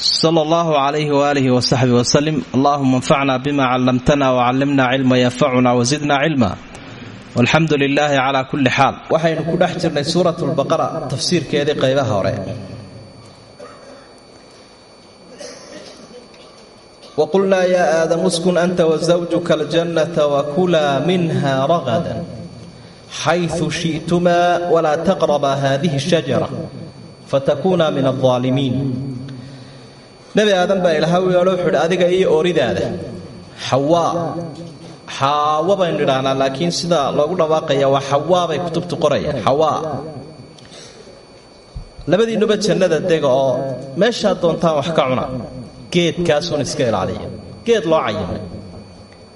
sala allahu calayhi waaalihi wasaxbi wasalim allahuma anfacna bima callamtana wacallimna cilma yanfacuna wasidna cilma walxamdu lilaahi calaa kulli xaal waxaynu ku dhex jirnay suurat lbaqara tafsiirkeedii qaybaha hore. Waqulnaa yaa aadamu skun anta wasawjuka aljannata wakulaa minha ragadan. Xayu shi'tumaa walaa taqrabaa haadihi shajara fatakuunaa min aldaalimiin nebi aadan baa ilaha u yeedho wuxuu idhi adiga iyo ooridaada xawaa xaawa baynu idhaahnaa laakiin sida loogu dhawaaqaya waa xawaa bay kutubtu qorayaan xawaa labadiinuba jannada dega oo meeshaad doontaan wax ka cuna geedkaasuun iska ilaaliya geed loo cayimay.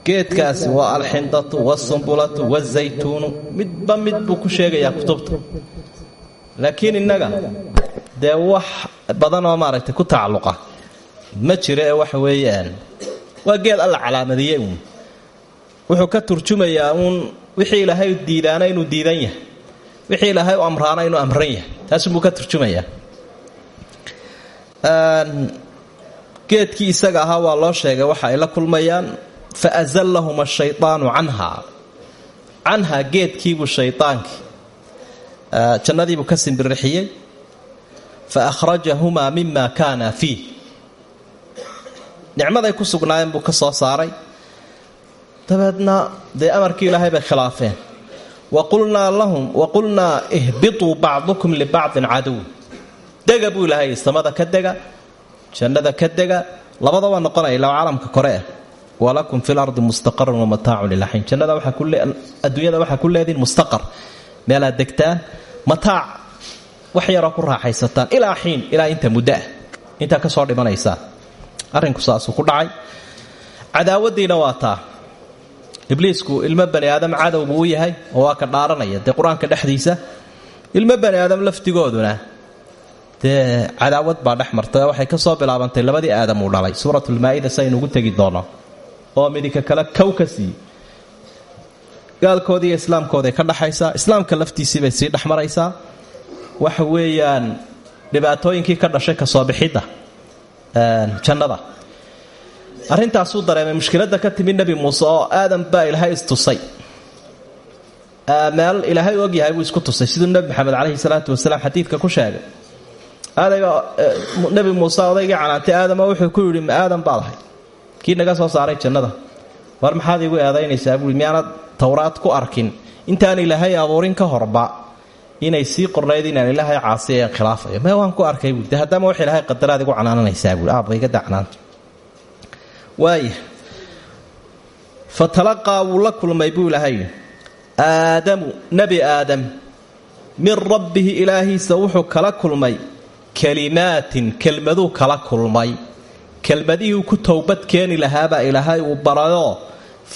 Geedkaasi waa alxindatu wasumbulatu wazaytuunu midba mid buu ku sheegayaa kutubta laakiin innaga dee wax badan oo maaragtay ku tacalluqa ma jiro ee waxa weeyaan. Waa geed alla calaamadiyey uun. Wuxuu ka turjumayaa uun wixii ilaahay diidaana inuu diidan yahay. Wixii ilaahay u amraana inuu amran yahay. Taasubuu ka turjumayaa. Geedkii isaga ahaa waa loo sheegay waxa ay la kulmayaan fa azallahuma ashaydaanu canhaa canhaa geedkiibuu shaydaankii jannadiibuu ka simbirixiyey fa akhrajahumaa mima kaana fiih nicmaday ku sugnaayeen buu ka soo saaray. Dabeedna dee amarkii ilaahay bay khilaafeen. Wa qulnaa lahum wa qulnaa ihbituu bacdukum libacdin cadow dega buu ilaahay samada ka dega jannada ka dega labada waa noqonaya ilaa caalamka kore ah walakum fi lardi mustaqarun wamataacun ilaxiin jannada adduunyada waxaa ku leedihin mustaqar. Meelaad degtaan mataac wax yaroo ku raaxaysataan. Ilaa xiin ilaa inta muddoah intaa ka soo dhimanaysaa arrinku saasuu ku dhacay. Cadaawadiina waa taa. Ibliisku ilmo bani aadam cadow buu u yahay oo waa ka dhaaranaya. Dee qur'aanka dhexdiisa ilmo bani aadam laftigooduna dee cadaawad baa dhex waxay ka soo bilaabantay labadii aadam uu dhalay. Suuratulmaa-ida saynu ugu tegi doono oo midika kale kow ka islaamkooday ka dhaxaysaa. Islaamka laftiisiibay sii dhex maraysaa waxa weeyaan dhibaatooyinkii ka dhashay ka soo bixidda jannada. Arrintaasuu dareemay mushkiladda ka timi nebi muuse oo aadan baa ilaahay istusay meel ilaahay og yahay buu isku tusay siduu nebi maxamed caleyhi salaatu wasalaam xadiidka ku sheegay. Aadayba nebi muuse odaygii canaantay aadama wuxuu ku yidhi ma aadan baad ahay kii naga soo saaray jannada. War maxaad igu eedaynaysaa? Buui miyaanad towraad ku arkin. Intaan ilaahay abuurin ka horba inay sii qornayd inaan ilaahay caasiya khilaafayo. Me waan ku arkay buui haddama wax ilaahay qadaraad igu canaananaysaa buui aabba iga dacnaanta waaya fa talaqaa wuu la kulmay buu ilaahay aadamu nebi aadam min rabbihi ilaahiisa wuxuu kala kulmay kalimaatin kelmaduu kala kulmay. Kelmadihii ku towbad keeni lahaabaa ilaahay uu barayoo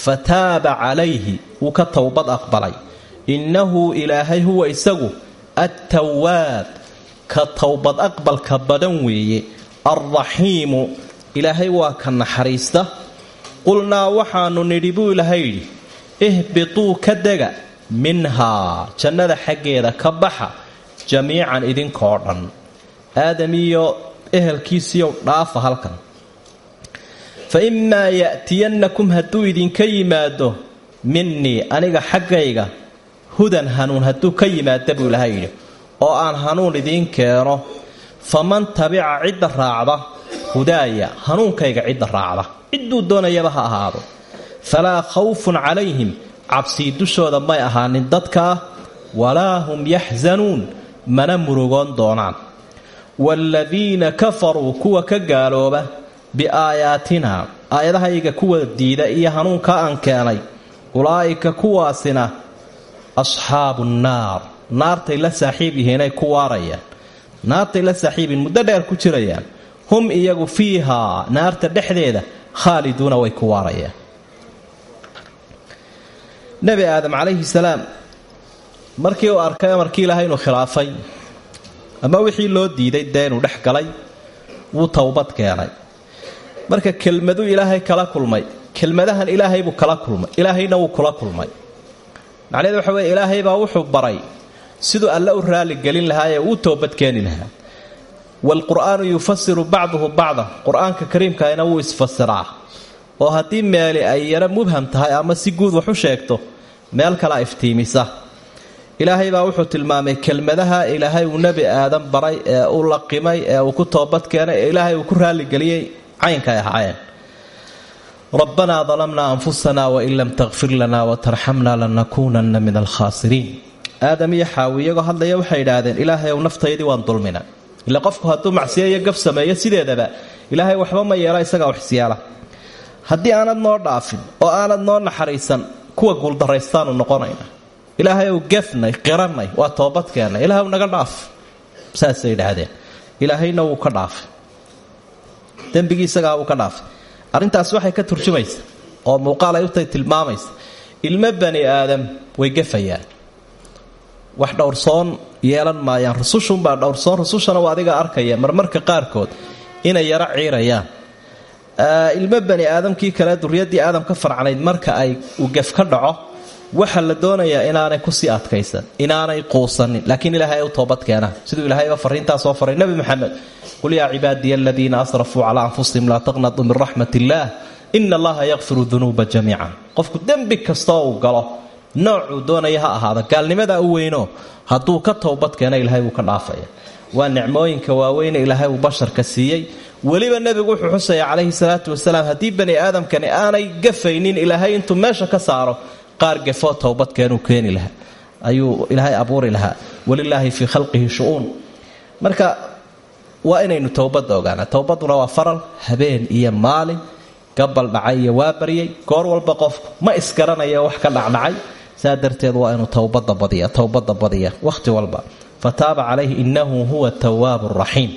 fataaba calayhi wuu ka towbad aqbalay innahu ilaahay huwa isagu attawaab ka towbad aqbalka badan weeye. Alraxiimu ilaahay waa ka naxariista. Qulnaa waxaanu nidhi buu ilaahay yidhi ihbituu ka dega minhaa. Jannada xaggeeda ka baxa jamiican idinkoo dhan. Aadam iyo ehelkiisiiyow dhaafa halkan. Fa imaa ya'tiyannakum hadduu idinka yimaado minnii aniga xaggayga hudan hanuun hadduu ka yimaada buu ilaahay yidhi oo aan hanuun idiin keeno faman tabica cidda raacda hudaaya hanuunkayga cidda raacda. Cidduu doonayaba ha ahaado. Falaa khawfun calayhim cabsii dushooda may ahaanin dadkaa walaa hum yaxsanuun mana murugoon doonaan. Waaladiina kafaruu kuwa ka gaalooba biaayaatina aayadahayga kuwa diida iyo hanuunka aan keenay ulaa'ika kuwaasina asxaabu nnaar naartay la saaxiib yihiinay ku waarayaan. Naartay la saaxiibin muddo dheer ku jirayaan. Hum iyagu fiihaa naarta dhexdeeda khaaliduuna way ku waarayaan. Nebi aadam calayhi salaam markii uu arkay amarkii ilaahay inuu khilaafay ama wixii loo diiday dee inuu dhex galay wuu towbad keenay. Marka kelmaduu ilaahay kala kulmay kelmadahan ilaahay buu kala kulmay ilaahayna wuu kula kulmay macnaheed waxa weye ilaahay baa wuxuu baray siduu alle u raaligelin lahaa ee uu toobadkeeni lahaa. Waalqur'aanu yufasiru bacduhu bacdan qur'aanka kariimkaina wuu isfasiraa oo haddii meeli ay yaro mubham tahay ama si guud wax u sheegto meel kala iftiimisa. Ilaahay baa wuxuu tilmaamay kelmadaha ilaahay uu nebi aadan baray ee u laqimay ee uu ku toobadkeenay ee ilaahay uu ku raaligeliyey caynkay ahaayeen rabbanaa dalamnaa anfusana wain lam takfir lana watarxamna lanakuunanna min alkhaasiriin aadam iyo xaawi iyagoo hadlaya waxay idhaahdeen ilaahay ow naftaydii waan dulmina ila qofku hadduu macsiyo iyo gaf sameeyo sideedaba ilaahay waxba ma yeela isagaa waxisyaala haddii aanad noo dhaafin oo aanad noo naxariisan kuwa guuldaraystaanu noqonayna ilaahay ow gefnay qiranay waa toobadkeennay ilahay naga dhaaf saasay idhaahdeen ilaahayna wuu ka dhaafay ka dhaafay arrintaas waxay ka turjumaysa oo muuqaal ay utay tilmaamaysa ilmo bani aadam way gefayaan wax dhowrsoon yeelan maayaan. Rusushunbaa dhowrsoon rusushana waa adiga arkaya marmarka qaarkood inay yaro ciirayaan. Ilmo bani aadamkii kale duriyadii aadam ka farcnayd marka ay uu gef ka dhaco waxa la doonayaa inaanay ku sii adkaysan inaanay quusanin laakiin ilaahay u toobad keenaan siduu ilaahayba fariintaa soo faray nebi maxamed qul yaa cibaadiya aladiina asrafuu calaa anfusihim laa taqnatuu min raxmat illaah ina allaha yakfiru dunuuba jamiican. Qofku dembi kastoo uu galo noocuu doonaya ha ahaada gaalnimadaa u weyno hadduu ka towbad keena ilaahay wuu ka dhaafaya. Waa nicmooyinka waaweyne ilaahay uu basharka siiyey. Weliba nebigu wuxuu xusaya calayhi salaatu wasalaam haddii bani aadamkani aanay gafaynin ilaahay intuu meesha ka saaro qaar gafoo towbadkeenuu keeni lahaa. Ayuu ilaahay abuuri lahaa. Walilaahi fii khalqihi shu-uun. Marka waa inaynu towbadda ogaana towbaduna waa faral habeen iyo maalin. Gabal dhacay iyo waa baryay. Goor walba qofku ma isgaranayo wax ka dhacdhacay. Saa darteed waa inuu towbada badiya towbada badiya wakhti walba. Fataaba calayhi inahu huwa tawaabu raxiim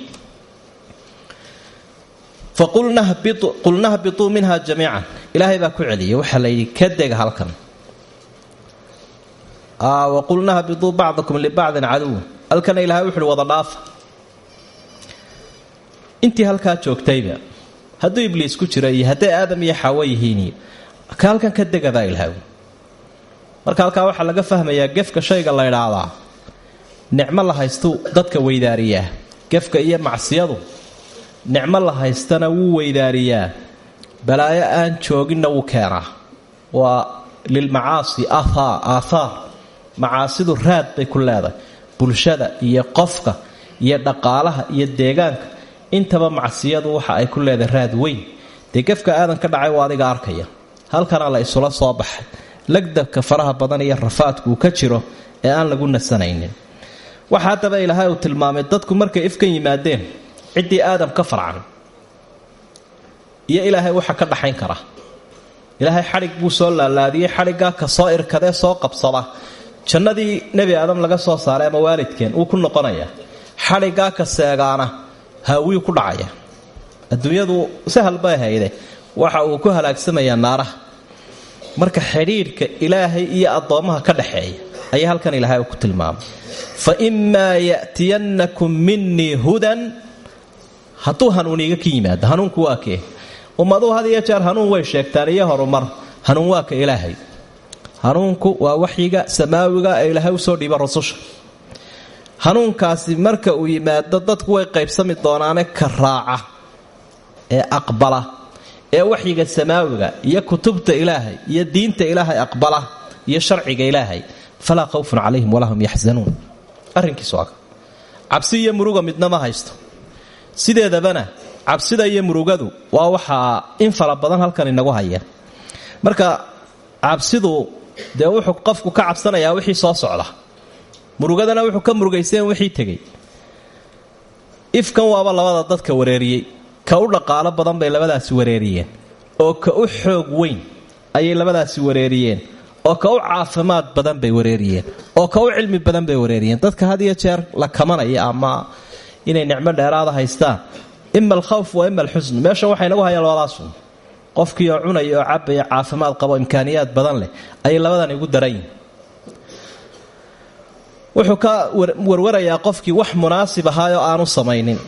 faqulna minha jamiican. Ilaahay baa ku celiyay. Waxaa la yidhi ka dega halkan waqulna hbituu bacdakum libacdin caduw halkana ilahay wuxuuhi wada dhaafa intii halkaa joogtayba hadduu ibliis ku jiro iyo hadday aadam iyo xaawo yihiin ka halkan ka degadaa ilaahay. Marka halkaa waxaa laga fahmayaa gefka shayga la ydhaahdaa nicmo la haystuu dadka weydaariyaa gefka iyo macsiyadu nicmo la haystana wuu weydaariyaa balaayo aan jooginna wuu keenaa waa lilmacaasi aathaar macaasidu raad bay ku leedahay. Bulshada iyo qofka iyo dhaqaalaha iyo deegaanka. Intaba macsiyadu waxa ay ku leedahay raad weyn. Dee gefka aadan ka dhacay waa adiga arkaya. Halkana la isula soo baxay. Lagdabka faraha badan iyo rafaadku uu ka jiro ee aan lagu nasanaynin. Waxa haddaba ilaahay uu tilmaamay dadku markay ifkan yimaadeen ciddii aadam ka farcan. Iyo ilaahay waxa ka dhaxayn kara. Ilaahay xadhig buu soo laalaadiyey xadhiggaa ka soo irkadee soo qabsada jannadii nebi aadam laga soo saaray ama waalidkeen wuu ku noqonayaa xadhiggaa ka seegaana haawiyuu ku dhacaya. Adduunyadu sahal bay hayde waxa uu ku halaagsamayaa naaraha. Marka xidhiidhka ilaahay iyo addoommaha ka dhaxeeya ayaa halkan ilaahay uu ku tilmaamay. Fa imaa ya'tiyannakum minii hudan hadduu hanuun iiga ka yimaado hanuunku waa kee? Ummaduhu had iyo jeer hanuun way sheegtaan iyo horumar hanuun waa ka ilaahay hanuunku waa waxyiga samaawiga ee ilaahay u soo dhiiba rususha. Hanuunkaasi marka uu yimaado dadku way qaybsami doonaane ka raaca ee aqbala ee waxyiga samaawiga iyo kutubta ilaahay iyo diinta ilaahay aqbala iyo sharciga ilaahay. Falaa khawfun calayhim walaa hum yaxzanuun arrinkiisu waa cabsi iyo muruga midna ma haysto. Sideedabana cabsida iyo murugadu waa waxaa in fara badan halkan inagu haya. Marka cabsidu dee wuxuu qofku ka cabsanayaa wixii soo socda. Murugadana wuxuu ka murugayseen wixii tegey. Ifkan waaba labada dadka wareeriyey. Ka u dhaqaalo badan bay labadaasi wareeriyeen. Oo ka u xoog weyn ayay labadaasi wareeriyeen. Oo ka u caafimaad badan bay wareeriyeen. Oo ka u cilmi badan bay wareeriyeen. Dadka had iyo jeer la kamanaya ama inay nicmo dheeraada haystaan. Ima alkhawf wa ima alxusn meesha waxay nagu hayaan labadaasun qofkii oo cunaya oo cabaya caafimaad qabo imkaaniyaad badan leh ayay labadan igu daran yihiin wuxuu ka warwarayaa qofkii wax munaasib ahaayoo aanu samaynin.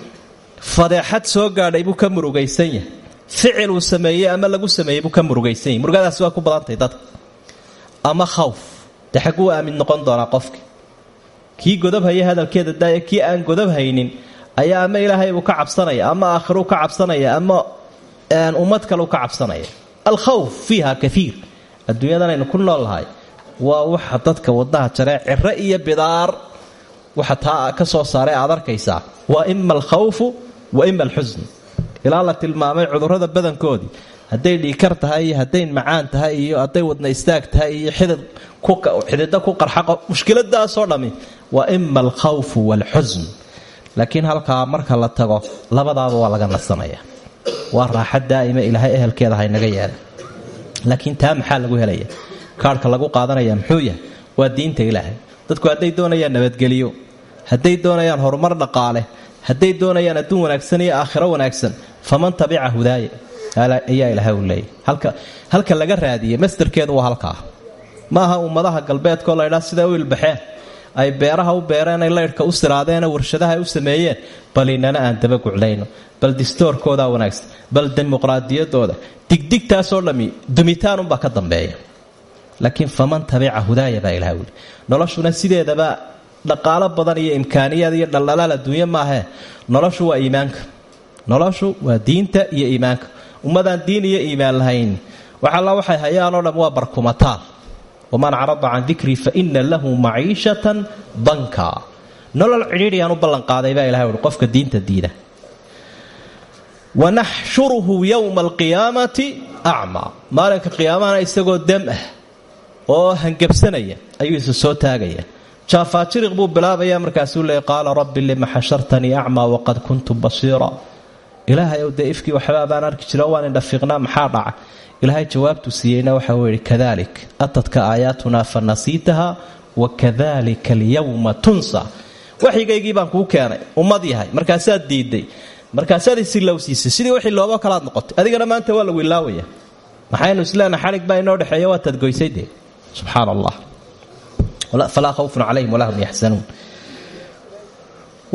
Fadeexad soo gaadhay buu ka murugaysan yahay. Ficil uu sameeyey ama lagu sameeyey buu ka murugaysan yahy murugadaasi waa ku badantahay dadka ama khawf. Dee xagguu aamin noqon doonaa qofkii. Kii godabhaya hadalkeeda daaya kii aan godabhaynin ayaa ama ilaahay buu ka cabsanaya ama aakhiruu ka cabsanaya ama ummad kaleu ka cabsanaya. Alkhawf fiiha kaiir adduunyadanaynu ku nool nahay waa waxa dadka wadnaha jaree ciro iyo bidaar waxa taa ka soo saaray aad arkaysaa waa ima alkhawfu wa ima alxusn ilaa la tilmaamay cudurrada badankoodii hadday dhiikar tahay iyo macaan tahay iyo hadday wadna istaag tahay iyo xidida ku qarxaqo mushkiladaasoo dhammi. Waa ima alkhawfu waalxusn laakiin halkaa marka la tago labadaaba waa laga nasanaya waa raaxa daa'ima ilaahay ehelkeeda haynaga yeela laakiin taa maxaa lagu helaya? Kaarhka lagu qaadanaya muxuu yahay waa diinta ilaahay. Dadku hadday doonayaan nabadgeliyo hadday doonayaan horumar dhaqaale hadday doonayaan adduun wanaagsan iyo aakhiro wanaagsan faman tabica hudaaya ayaa ilaahay u leeyay halka laga raadiyey masderkeedu waa halkaa. Ma aha ummadaha galbeedkoo laydhaa siday u ilbaxeen ay beeraha u beereen ay laydhka u siraadeena warshadaha ay u sameeyeen. Bal inana aan dabaguclayno bal distoorkoodaa wanaagsan. Bal dimuqraadiyadooda. Digdigtaasoo dhammi dumitaanunbaa ka dambeeya. Laakiin faman tabica hudaaya baa ilaha noloshuna sideedaba dhaqaalo badan iyo imkaaniyaad iyo dhaldhalaal adduunye maahee noloshu waa iimaanka. Noloshu waa diinta iyo iimaanka. Ummadaan diin iyo iimaan lahayn. Waxalla waxay hayaanoo dham waa barkumataal waman carada can dikrii fa ina lahu maciishatan danka. Nolol cidhiidhiyaan u ballanqaaday baa ilahay uhi qofka diinta diida wanaxshuruhu yowma alqiyaamati acmaa maalinka qiyaamahana isagoo dam ah oo hangabsanaya ayuu isa soo taagaya. Jaafaajiriq buu bilaabaya markaasuu leey qaala rabbi lima xashartanii acmaa waqad kuntu basiira. Ilaahay ow dee ifkii waxbaa baan arki jira waan indhafiiqnaa maxaa dhaca ilaahay jawaabtuu siiyeyna waxa uu yidhi kadalik atadka aayaatunaa fa nasiitaha wa kadalika alyawma tunsa. Waxyigaygii baan kuu keenay ummad yahay markaasaad diiday markaasaad isilowsiisay sidii wixii loobo kalaad noqotay adigana maanta waa lagu ilaawaya maxaynu isleenaha xalig baa inoo dhexeeya waa tadgoysay dee. Subxaan allah falaa khawfun calayhim walaa hum yaxsanuun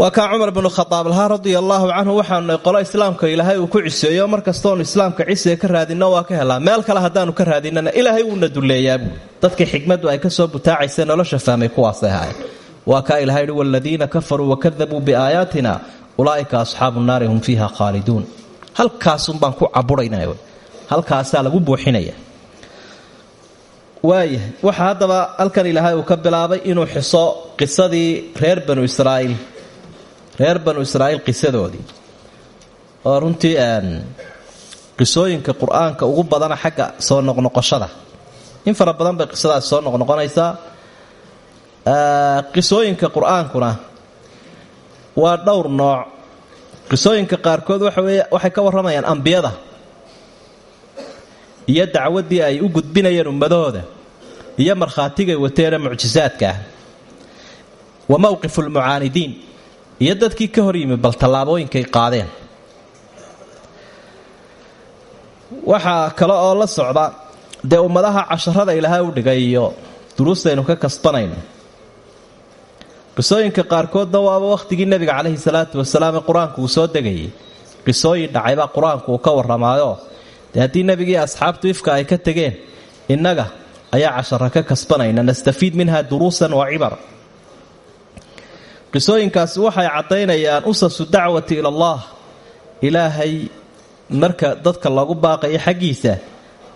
waa kaa cumar binu khadaab lahaa radia allaahu canhu waxaanu qolo islaamka ilaahay uu ku ciseeyo mar kastoonu islaamka cisiga ka raadinno waa ka helaa. Meel kale haddaanu ka raadinana ilaahay wuuna duleeyaabuu dadkii xikmaddu ay ka soo butaacaysa nolosha fahmay kuwaasay ahayn waa kaa ilahay hi waladiina kafaruu wakadabuu biaayaatina ulaaika asxaabu naari hum fiiha khaaliduun. Halkaasunbaan ku caburayna halkaasaa lagu buuxinaya. Waayahay waxaa haddaba halkan ilaahay uu ka bilaabay inuu xiso qisadii reer banu israa'iil reer banu israa'iil qisadoodii. Oo runtii qisooyinka qur'aanka ugu badana xagga soo noqnoqoshada. In fara badan bay qisadaasi soo noqnoqonaysaa. Qisooyinka qur'aankuna waa dhowr nooc. Qisooyinka qaarkood waxay ka warramayaan ambiyada iyo dacwaddii ay u gudbinayeen ummadahooda iyo markhaatigay wateene mucjisaadka ah wa mowqifu lmucaanidiin iyo dadkii ka hor yimi bal tallaabooyinkay qaadeen. Waxaa kale oo la socda dee ummadaha casharada ilaahay u dhigay iyo duruustaynu ka kasbanayno qisooyinka qaarkoodna waaba wakhtigii nebiga caleyhi salaatu wasalaam ee qur'aanku uu soo degayay qisooyin dhacaybaa qur'aanku uu ka warramaayo. Dee haddii nebigii asxaabtu ifka ay ka tegeen innaga ayaa cashara ka kasbanayna nastafiid minha duruusan wa cibar qisooyinkaasi waxay caddaynayaan usasu dacwati ila allah. Ilaahay marka dadka loogu baaqayo xaggiisa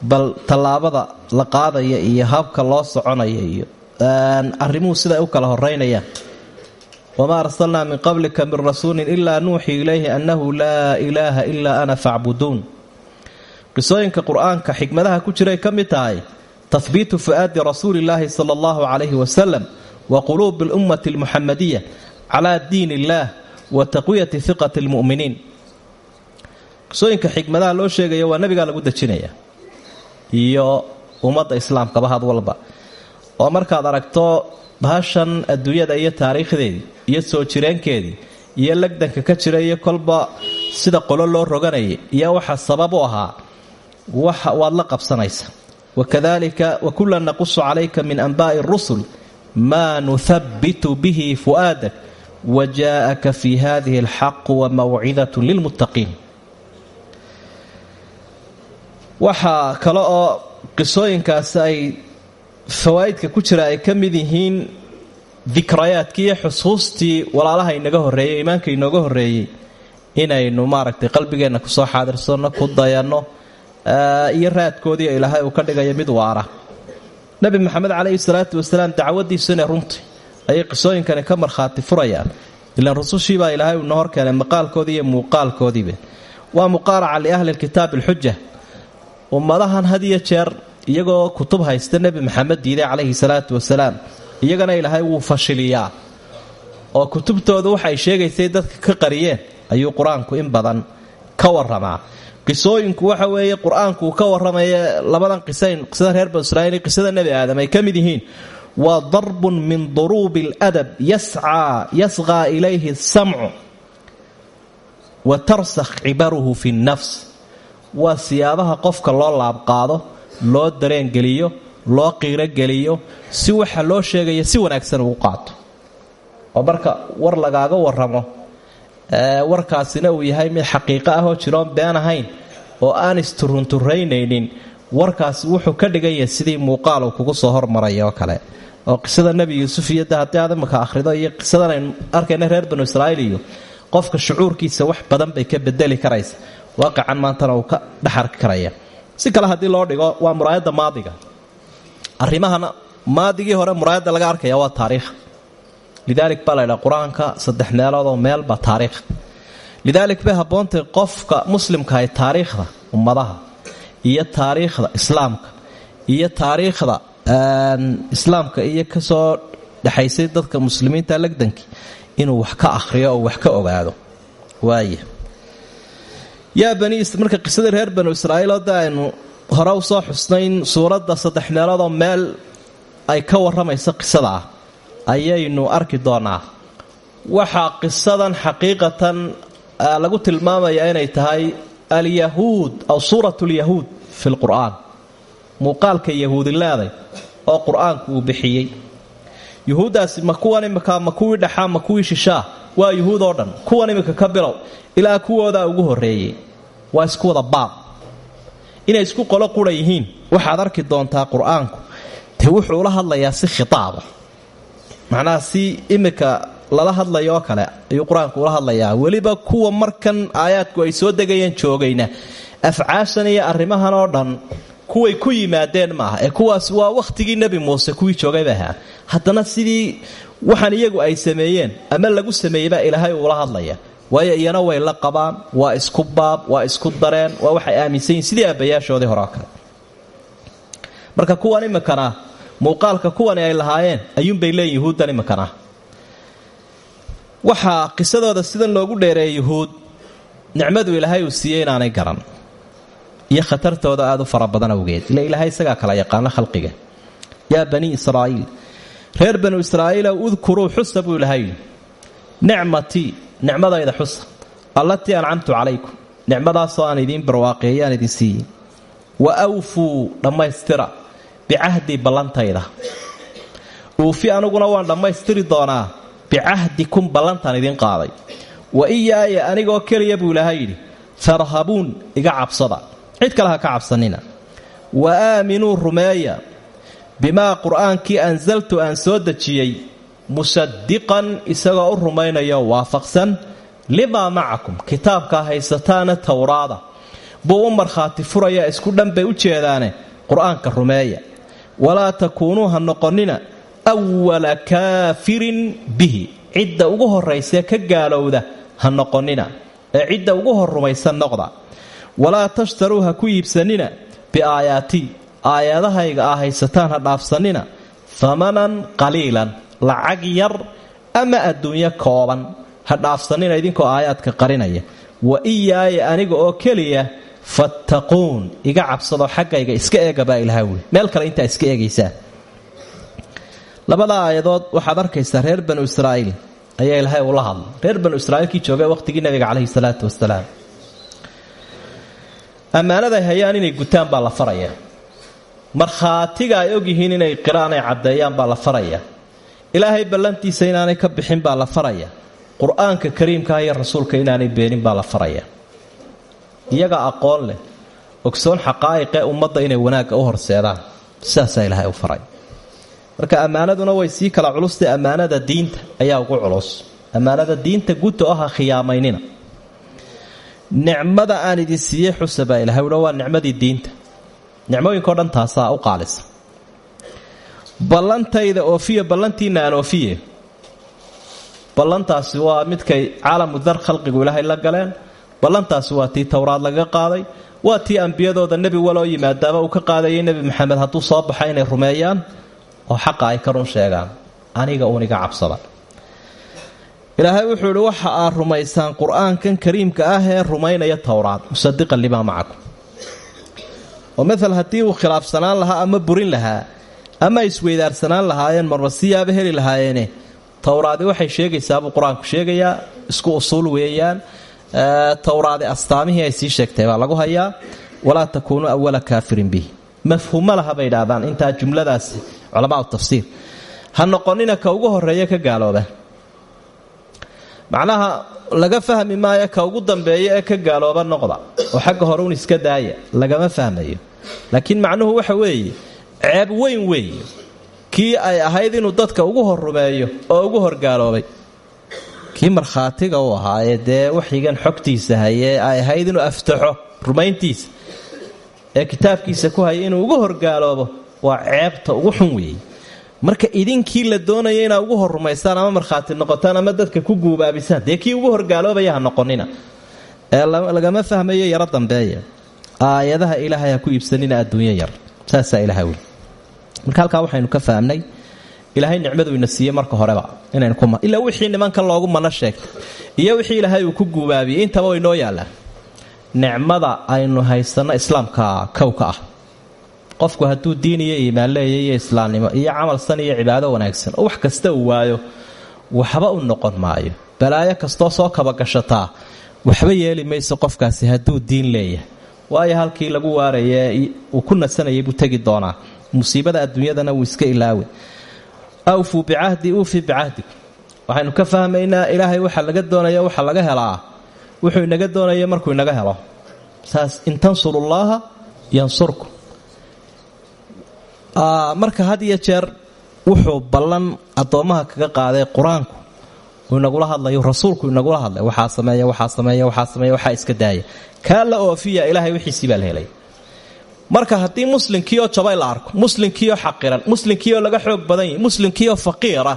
bal tallaabada la qaadaya iyo habka loo soconaya iyo arrimuhu siday u kala horeynayaan wamaa arsalnaa min qablika min rasuulin ilaa nuuxii ilayhi annahu laa ilaaha ilaa ana facbuduun qisooyinka qur'aanka xikmadaha ku jiray ka mid tahay tahbiitu fu'aadi rasuuli illaahi sala allahu calayhi wasalam wa quluubi alummati almuxamadiya calaa diin illaah wa taqwiyati hiqati almu'miniin qisooyinka xikmadaha loo sheegaya waa nebigaa lagu dejinaya iyo ummadda islaamkaba had walba oo markaad aragto bahashan adduunyada iyo taariikhdeedii iyo soo jireenkeedii iyo legdanka ka jira iyo kolba sida qolo loo roganayay iyo waxa sabab u ahaa waad la qabsanaysa wakadalika wakula naqusu calayka min anba'i rusul maa nuhabitu bihi fu'aadak wajaءaka fi hadihi alxaqu wamawcidat lilmuttaqiin waxaa kale oo qisooyinkaasi ay fawaa'idka ku jira ay ka mid yihiin dikrayaadkii iyo xusuustii walaalaha inaga horreeyey iimaanka inooga horreeyey inaynu maaragtay qalbigeenna ku soo xaadirsanno ku dayanno iyo raadkoodii ilaahay uu ka dhigayo mid waara nebi maxamed calayhi salaatu wasalaam dacwadiisuna runtii ayay qisooyinkani ka markhaati furayaan. Ilaan rusushiibaa ilaahay uuna hor keenay maqaalkoodii iyo muuqaalkoodiiba. Waa muqaaraca liahli lkitaabi alxuja ummadahan had jeer iyagoo kutub haysta nebi maxamed diiday calayhi salaatu wasalaam iyagana ilaahay wuu fashiliyaa. Oo kutubtooda waxay sheegaysay dadka ka qariyeen ayuu qur'aanku in badan ka waramaa qisooyinku waxa weeye qur'aanku ka waramaya labadan qisayn qisada reer banu qisada nebi aadam ay ka mid yihiin waa darbun min duruubi اladab yascaa yasqaa ilayhi اsamcu wa tarsakh cibaruhu fi اnnafs waa siyaabaha qofka loo laabqaado loo dareengeliyo loo qiirogeliyo si waxa loo sheegaya si wanaagsan ugu qaato oo marka war lagaaga waramo warkaasina uu yahay mid xaqiiqo ah oo jiroon been ahayn oo aan isturunturraynaynin warkaasi wuxuu ka dhiganya sidii muuqaal uu kugu soo hormaray oo kale oo qisada nebi yuusuf iyo de haddii aad imaka akhrido iyo qisadan aynu arkayna reer banu israa'iil iyo qofka shucuurkiisa wax badan bay ka bedeli karaysa. Waaqican maantana uu ka dhexarki karaya. Si kale haddii loo dhigo waa muraayadda maadiga. Arrimahana maadigii hore muraayadda laga arkaya waa taariikh. Lidaalik baa laydhaa qur'aanka saddex meeloodoo meelba taariikh. Lidaalik bay haboontay qofka muslimkahay taariikhda ummadaha iyo taariikhda islaamka iyo taariikhda islaamka iyo ka soo dhexaysay dadka muslimiinta legdankii inuu wax ka akhriyo oo wax ka ogaado. Marka qisadii reer banu israa'iiloo da aynu hore u soo xusnayn suuradda saddex meeloodoo meel ay ka warramayso qisada ah ayaynu arki doonaa. Waxaa qisadan xaqiiqatan lagu tilmaamayaa inay tahay alyahuud aw suurat lyahuud fi lqur'aan muuqaalka yahuudi leeday oo qur'aanku uu bixiyey. Yuhuuddaasi ma kuwan imika ma kuwii dhaxaa ma kuwii shishaa waa yuhuud oo dhan. Kuwan imika ka bilow ilaa kuwoodaa ugu horreeyey. Waa isku wada baab. Inay isku qolo qura yihiin waxaad arki doontaa qur'aanku. Wuxuu ula hadlayaa si khitaaba. Macnaha si imika lala hadlayo oo kale ayuu qur'aanku ula hadlayaa. Weliba kuwa markan aayaadku ay soo degayeen joogayna afcaashan iyo arrimahan oo dhan kuway ku yimaadeen maaha ee kuwaas waa wakhtigii nebi muuse kuwii joogayba ahaa haddana sidii waxaan iyagu ay sameeyeen ama lagu sameeyeybaa ilaahay uula hadlaya waayo iyana way la qabaan waa isku baab waa isku dareen waa waxay aaminsan yihiin sidii aabbayaashoodii hore kale. Marka kuwan imikana muuqaalka kuwani ay lahaayeen ayuunbay leeyihiin yuhuuddan imikana waxaa qisadooda sidan loogu dheereeyay yuhuud nicmadu ilaahay uu siiyey inaanay garan iyo khatartooda aada u fara badan awgeed. Ila ilaahay isagaa kala yaqaano khalqiga. Yaa banii israa'iil reer banu israa'iilow udkuruu xusa buu ilahay yidhi nicmatii nicmadayda xusa. Allatii ancamtu calaykum. Nicmadaasoo aan idiin barwaaqeeyaan idin siiyey. Wa awfuu dhammaystira. Bicahdii ballantayda. Uufi aniguna waan dhammaystiri doonaa. Bicahdikum ballantaan idiin qaaday. Wa iyaaya anigoo keliya buu ilaahay yidhi farhabuun iga cabsada cid kale ha ka cabsanina. Wa aaminuu rumeeya bimaa qur'aankii ansaltu aan soo dejiyey musadiqan isagoo u rumaynayo waafaqsan. Limaa macakum kitaabkaa haysataana towraada buu u markhaati furaya isku dhan bay u jeedaane qur'aanka rumeeya. Walaa takuunuu ha noqonnina wala kaafirin bihi. Cidda ugu horraysee ka gaalowda ha noqonnina ee cidda ugu hor rumaysan noqda walaa tashtaruu ha ku iibsanina biaayaatii aayadahayga aa haysataan ha dhaafsannina hamanan qaliilan lacag yar ama adduunyo kooban ha dhaafsannina idinkoo aayaadka qarinaya. Wa iyaaya aniga oo keliya fattaquun iga cabsado xaggayga iska eega baa ilaha wuli meel kale intaa iska eegaysaa. Labada aayadood waxaad arkaysaa reer banu israa'iil ayaa ilaahay ula hadlay. Reer banu israa'iilkii joogay waqhtigii nabiga calayhi salaatu wasalaam ammaanaday hayaan inay gutaan baa la faraya markhaatiga ay ogyihiin inay qiraan ay caddeeyaan baa la faraya ilaahay ballantiisa inaanay ka bixin baa la faraya qur'aanka kariimkaah iyo rasuulka inaanay beenin baa la faraya iyaga aqoon leh ogsoon xaqaa'iqee ummadda inay wanaagga u horseedaan. Sidaasaa ilaahay u faray. Marka ammaanaduna way sii kala culustay ammaanada diinta ayaa ugu culus. Ammaanada diinta guta oo ha khiyaamaynina nicmada aan idin siiyey xusa baa ilahay uha waa nicmadii diinta. Nicmooyinkao dhan taasaa u qaalisa ballantayda oofiya ballantiinna aan oofiye. Ballantaasi waa midkay caalamu dar khalqigu ilaahay la galeen. Ballantaasi waa tii towraad laga qaaday. Waa tii ambiyadooda nebi waloo yimaadaaba uu ka qaadayay. Nebi maxamed hadduu soo baxa inay rumeeyaan oo xaqa ay ka run sheegaan. Aniga uuniga cabsada ilaahay wuxuu idhi waxa aad rumaysaan qur'aankan kariimka ah ee rumaynaya towraad musadiqan limaa macakum oo maal haddii uu khilaafsanaan lahaa ama burin lahaa ama isweydaarsanaan lahaayeen marmasiyaaba heli lahaayeene towraadi waxay sheegaysaa buu qur'aanku sheegayaa isku usuul weeyaan. Towraadi astaamihii ay sii sheegtay baa lagu hayaa walaa takuunuu awala kaafirin bihi. Mafhuuma laha bay idhaahdaan intaa jumladaasi culamaau tafsiir. Ha noqonina ka ugu horreeya ka gaalooba macnaha laga fahmi maayo ka ugu dambeeya ee ka gaalooba noqda oo xagga hore un iska daaya lagama fahmayo. Laakiin macnuhu waxa weeye ceeb weyn weeye. Kii ay ahayd inuu dadka ugu hor rumeeyo oo ugu horgaaloobay kii markhaatiga u ahaa ee dee waxigan xogtiisa hayee ay ahayd inuu aftaxo rumayntiisa ee kitaabkiisa ku haya inuu ugu horgaaloobo waa ceebta ugu xun weeye marka idinkii la doonaya inaa ugu hor rumaystaan ama markhaati noqotaan ama dadka ku guubaabisaan dee ugu horgaaloobaya ha noqonina. Ee lagama fahmayo yaro dambeeya. Aayadaha ilaahay ha ku iibsanina adduunyo yar. Saasaa ilahay weli. Marka halkaa waxaynu ka fahmnay ilaahay nicmadu ina siiyey marka horeba inaynuilaa wixii nimanka loogu mana sheegtay iyo wixii ilaahay ku guubaabiyey intaba way noo yaallaan nicmada aynu haysanno islaamka kowka ah qofku hadduu diin iyo iimaan leeya iyo islaamnimo iyo camal san iyo cibaado wanaagsan oo wax kasta uu waayo waxba u noqon maayo. Balaayo kastoo soo kabagashataa waxba yeeli mayso qofkaasi hadduu diin leeyahay. Waayo halkii lagu waaraye uu ku nasanayay buu tegi doonaa. Musiibada adduunyadana wuu iska ilaawi. Awfuu bicahdi uufi bicahdiku waxaynu ka fahmaynaa ilaahay waxa laga doonaya waxa laga helaa. Wuxuu inaga doonaya markuu inaga helo. Saas in tansurullaaha yansurku marka had iyo jeer wuxuu ballan addoommaha kaga qaaday qur'aanku. Uu inagula hadlayo rasuulku inagula hadlay waxaa sameeya waxaa sameeya waxaa sameeya waxaa iska daaya kaa la oofiya ilaahay wixiisii baa la helay. Marka haddii muslimkiioo jabay la arko muslimkiioo xaqiran muslimkiioo laga xoog badan yahi muslimkiioo faqiira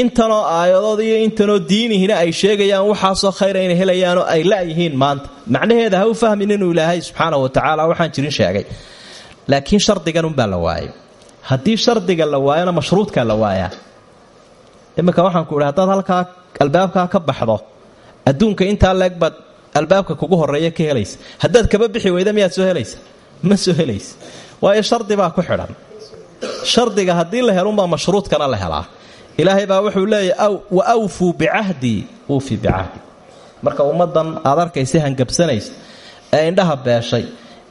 intanoo aayadood iyo intanoo diinihina ay sheegayaan waxaasoo khayra inay helayaanoo ay la-yihiin maanta. Macnaheeda ha u fahmin inuu ilaahay subxaana wa tacaala waxaan jirin sheegay laakiin shardigan unbaa la waayay. Haddii shardiga la waayona mashruudkaa la waayaa iminka waxaan ku idhi haddaad halkaa albaabkaa ka baxdo adduunka intaa leeg albaabka kugu horreeya ka helaysa. Haddaad kaba bixi weyda miyaad soo helaysa? Ma soo helaysa. Waayo shardi baa ku xidhan. Shardiga haddii la helunbaa mashruudkana la helaa. Ilaahay baa wuxuu leeyahy wa awfuu bicahdii uufi bicahdi. Marka ummaddan aad arkaysa hangabsanaysa ee indhaha beeshay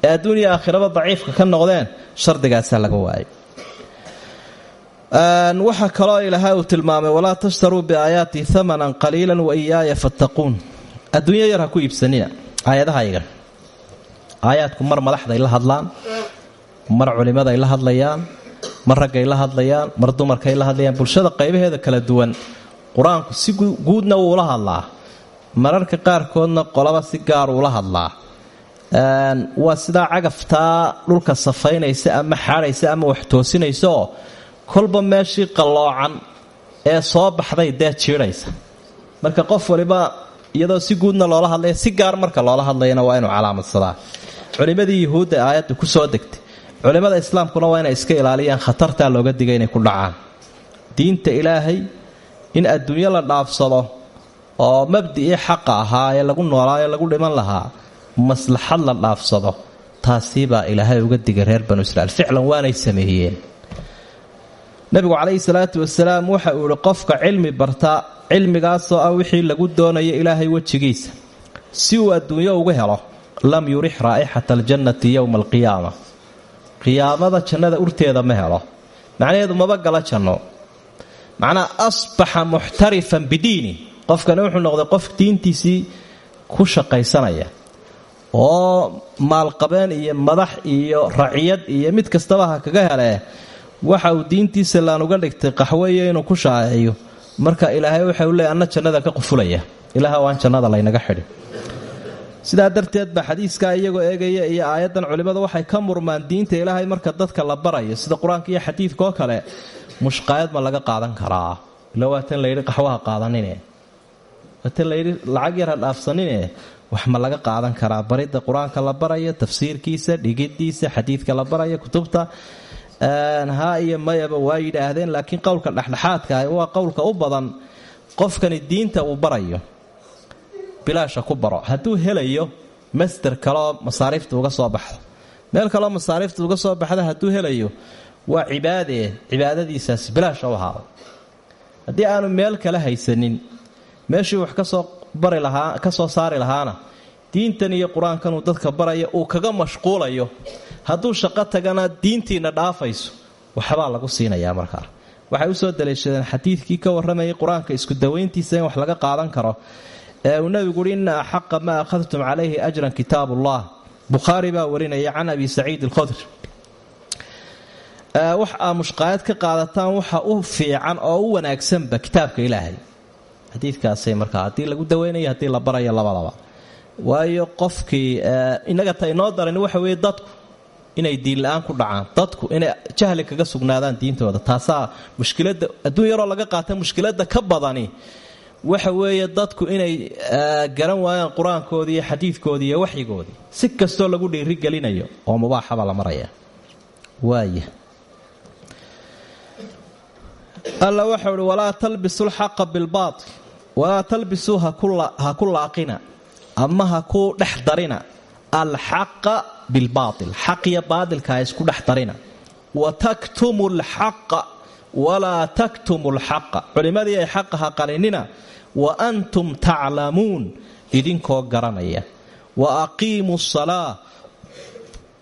ee adduuniya aakhiraba daciifka ka noqdeen shardigaasaa laga waayay waxaa kaloo ilaahay uu tilmaamay walaa tashtaruu biaayaatii amanan qaliilan wa iyaaya fattaquun. Adduunyo yar ha ku iibsanina aayadahayga aayaadku mar madaxday la hadlaan mar culimmaday la hadlayaan mar raggay la hadlayaan mar dumarkay la hadlayaan bulshada qaybaheeda kala duwan qur'aanku si guudna wuula hadlaa. Mararka qaarkoodna qolaba si gaar uula hadlaa waa sidaa cagaftaa dhulka safaynaysa ama xaadhaysa ama wax toosinaysa oo kolba meeshii qalloocan ee soo baxday dee jiidhaysa marka qof waliba iyadoo si guudna loola hadlaya si gaar marka loola hadlayana waa inuu calaamadsadaa. Culimmadii yuhuudda aayadda ku soo degtay culimmada islaamkuna waa inay iska ilaaliyaan khatartaa looga digay inay ku dhacaan. Diinta ilaahay in adduunyo la dhaafsado oo mabdicii xaqa ahaa ee lagu noolaayo lagu dhiman lahaa maslaxad la dhaafsado taasibaa ilaahay uga digay reer banu israiil ficlan waanay sameeyeen. Nabigu calayhi salaatu wasalaam waxa uu ihi qofka cilmi barta cilmigaasoo ah wixii lagu doonayo ilaahay wejigiisa. Si uu adduunyo ugu helo lam yurix raa'ixata aljannati yowma alqiyaama. Qiyaamada jannada urteeda ma helo. Macnaheedu maba gala janno. Macnaa asbaxa muxtarifan bidiini. Qofkani wuxuu noqday qof diintiisii ku shaqaysanaya oo maalqabeen iyo madax iyo raciyad iyo mid kastaba ha kaga helee waxa uu diintiisa laan uga dhigtay qaxweeye inuu ku shaaceeyo marka ilaahay waxa uu leey anna jannada ka qufulaya. Ilaah waan jannada laynaga xidhin sidaa darteed baa xadiiskaa iyagoo eegaya iyo aayaddan culimmadu waxay ka murmaan diinta ilaahay marka dadka la barayo sida qur'aanka iyo xadiidkaoo kale mushqaayad ma laga qaadan karaa. Ila waa tan layidhi qaxwaha qaadanine. Waa tan layidhi lacag yar ha dhaafsanine wax ma laga qaadan karaa? Baridda qur'aanka la barayo tafsiirkiisa dhigidiisa xadiidka la barayo kutubta ha iyo mayaba waa yidhaahdeen laakiin qowlka dhexdhexaadka ah waa qowlka u badan qofkani diinta uu barayo bilaasha ku baro. Hadduu helayo master kaleoo masaariifta uga soo baxdo. Meel kaleoo masaariifta uga soo baxda hadduu helayo waa cibaadee cibaadadiisaasi bilaasha u ahaado haddii aanu meel kale haysanin meeshii wax ka soo bari lahaa ka soo saari lahaana. Diintan iyo qur'aankanuu dadka baraya uu kaga mashquulayo. Hadduu shaqo tagana diintiina dhaafayso. Waxbaa lagu siinayaa markaa waxay u soo daliishadeen xadiidkii ka warramayay qur'aanka isku dawayntiisa in wax laga qaadan karo. Ee uu nebigu uhi ina axaqa maa akhadtum calayhi ajran kitaab ullah bukhaari baa warinaya can abi saciid alkhudri. Wax aa mushqaayad ka qaadataan waxa u fiican oo u wanaagsanba kitaabka ilaahay xadiidkaasay markaa haddii lagu daweynayo haddii la barayo labadaba. Waayo qofkii inaga ta inoo daran waxa weeye dadku inay diin la'aan ku dhacaan dadku inay jahli kaga sugnaadaan diintooda. Taasaa mushkilada adduun yaroo laga qaata mushkilada ka badani. Waxa weeye dadku inay garan waayaan qur'aankoodii iyo xadiidkoodii iyo waxyigoodii. Si kastoo lagu dhiirigelinayo oo mubaaxaba la maraya. Waaya alla waxau uhi walaa talbisu lxaqa bilbaatil. Walaa talbisuu ha ku laaqina. Ama ha ku dhex darina. Alxaqa bilbaatil. Xaq iyo baatilka ha isku dhex darina. Wa taktumu lxaqa walaa taktumu lxaqa culimmadii ay xaqa ha qaninina wa antum taclamuun idinkoo garanaya. Wa aqiimu salaa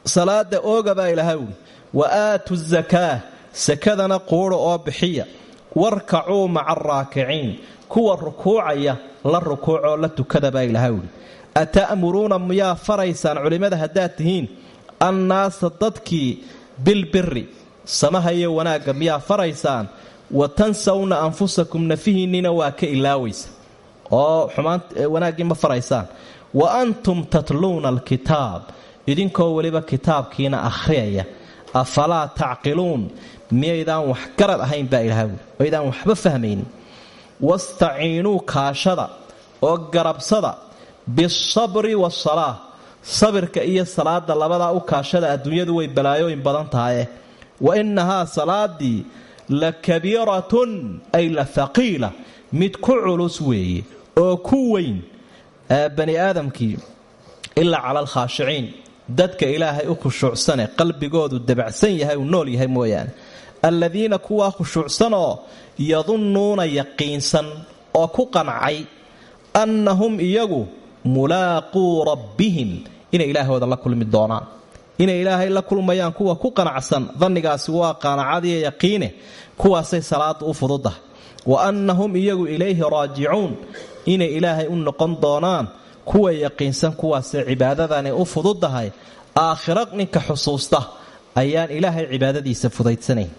salaada ooga baa wa aatu zakaa sakadana quudha oo bixiya. Warkacuu maca araakiciin kuwa rukuucaya la rukuucoo la tukada baa ilaahay uhi ata'muruuna miyaa faraysaan culimmada haddaad tihiin? Annaasa dadkii bilbiri samaha iyo wanaagga miyaa faraysaan? Wa tansawna anfusakum nafihiinnina waa ka ilaawaysa. Oo xumaanwanaaggii ma faraysaan. Wa antum tatluuna alkitaab. Idinkoo weliba kitaabkiina akhriyaya afalaa tacqiluun miyaydaan wax garad ahayn baa ilahay wuli oydaan waxba fahmaynin. Wastaciinuu kaashada oo garabsada bisabri wasalaa sabirka iyo salaada labadaa u kaashada adduunyadu way balaayooyin badan tahaye wa innahaa salaadii la kabiiratun ay la haqiila mid ku culus weeye oo ku weyn bani aadamkii ilaa cala alkhaashiciin dadka ilaahay u khushuucsane qalbigoodu dabacsan yahay uu nool yahay mooyaane alladiina kuwaa khushuucsanoo yadunnuuna yaqiinsan oo ku qancay annahum iyagu mulaaquu rabbihim. Inay ilaahooda la kulmi doonaan. Inay ilaahay la kulmayaan kuwa ku qanacsan. Dannigaasi waa qanacadiiyo yaqiine kuwaasay salaada u fududahay wa annahum iyagu ilayhi raajicuun inay ilaahay u noqon doonaan kuwa yaqiinsan kuwaasay cibaadadani u fududahay. Aakhira ninka xusuusta ayaan ilaahay cibaadadiisa fudaydsanayn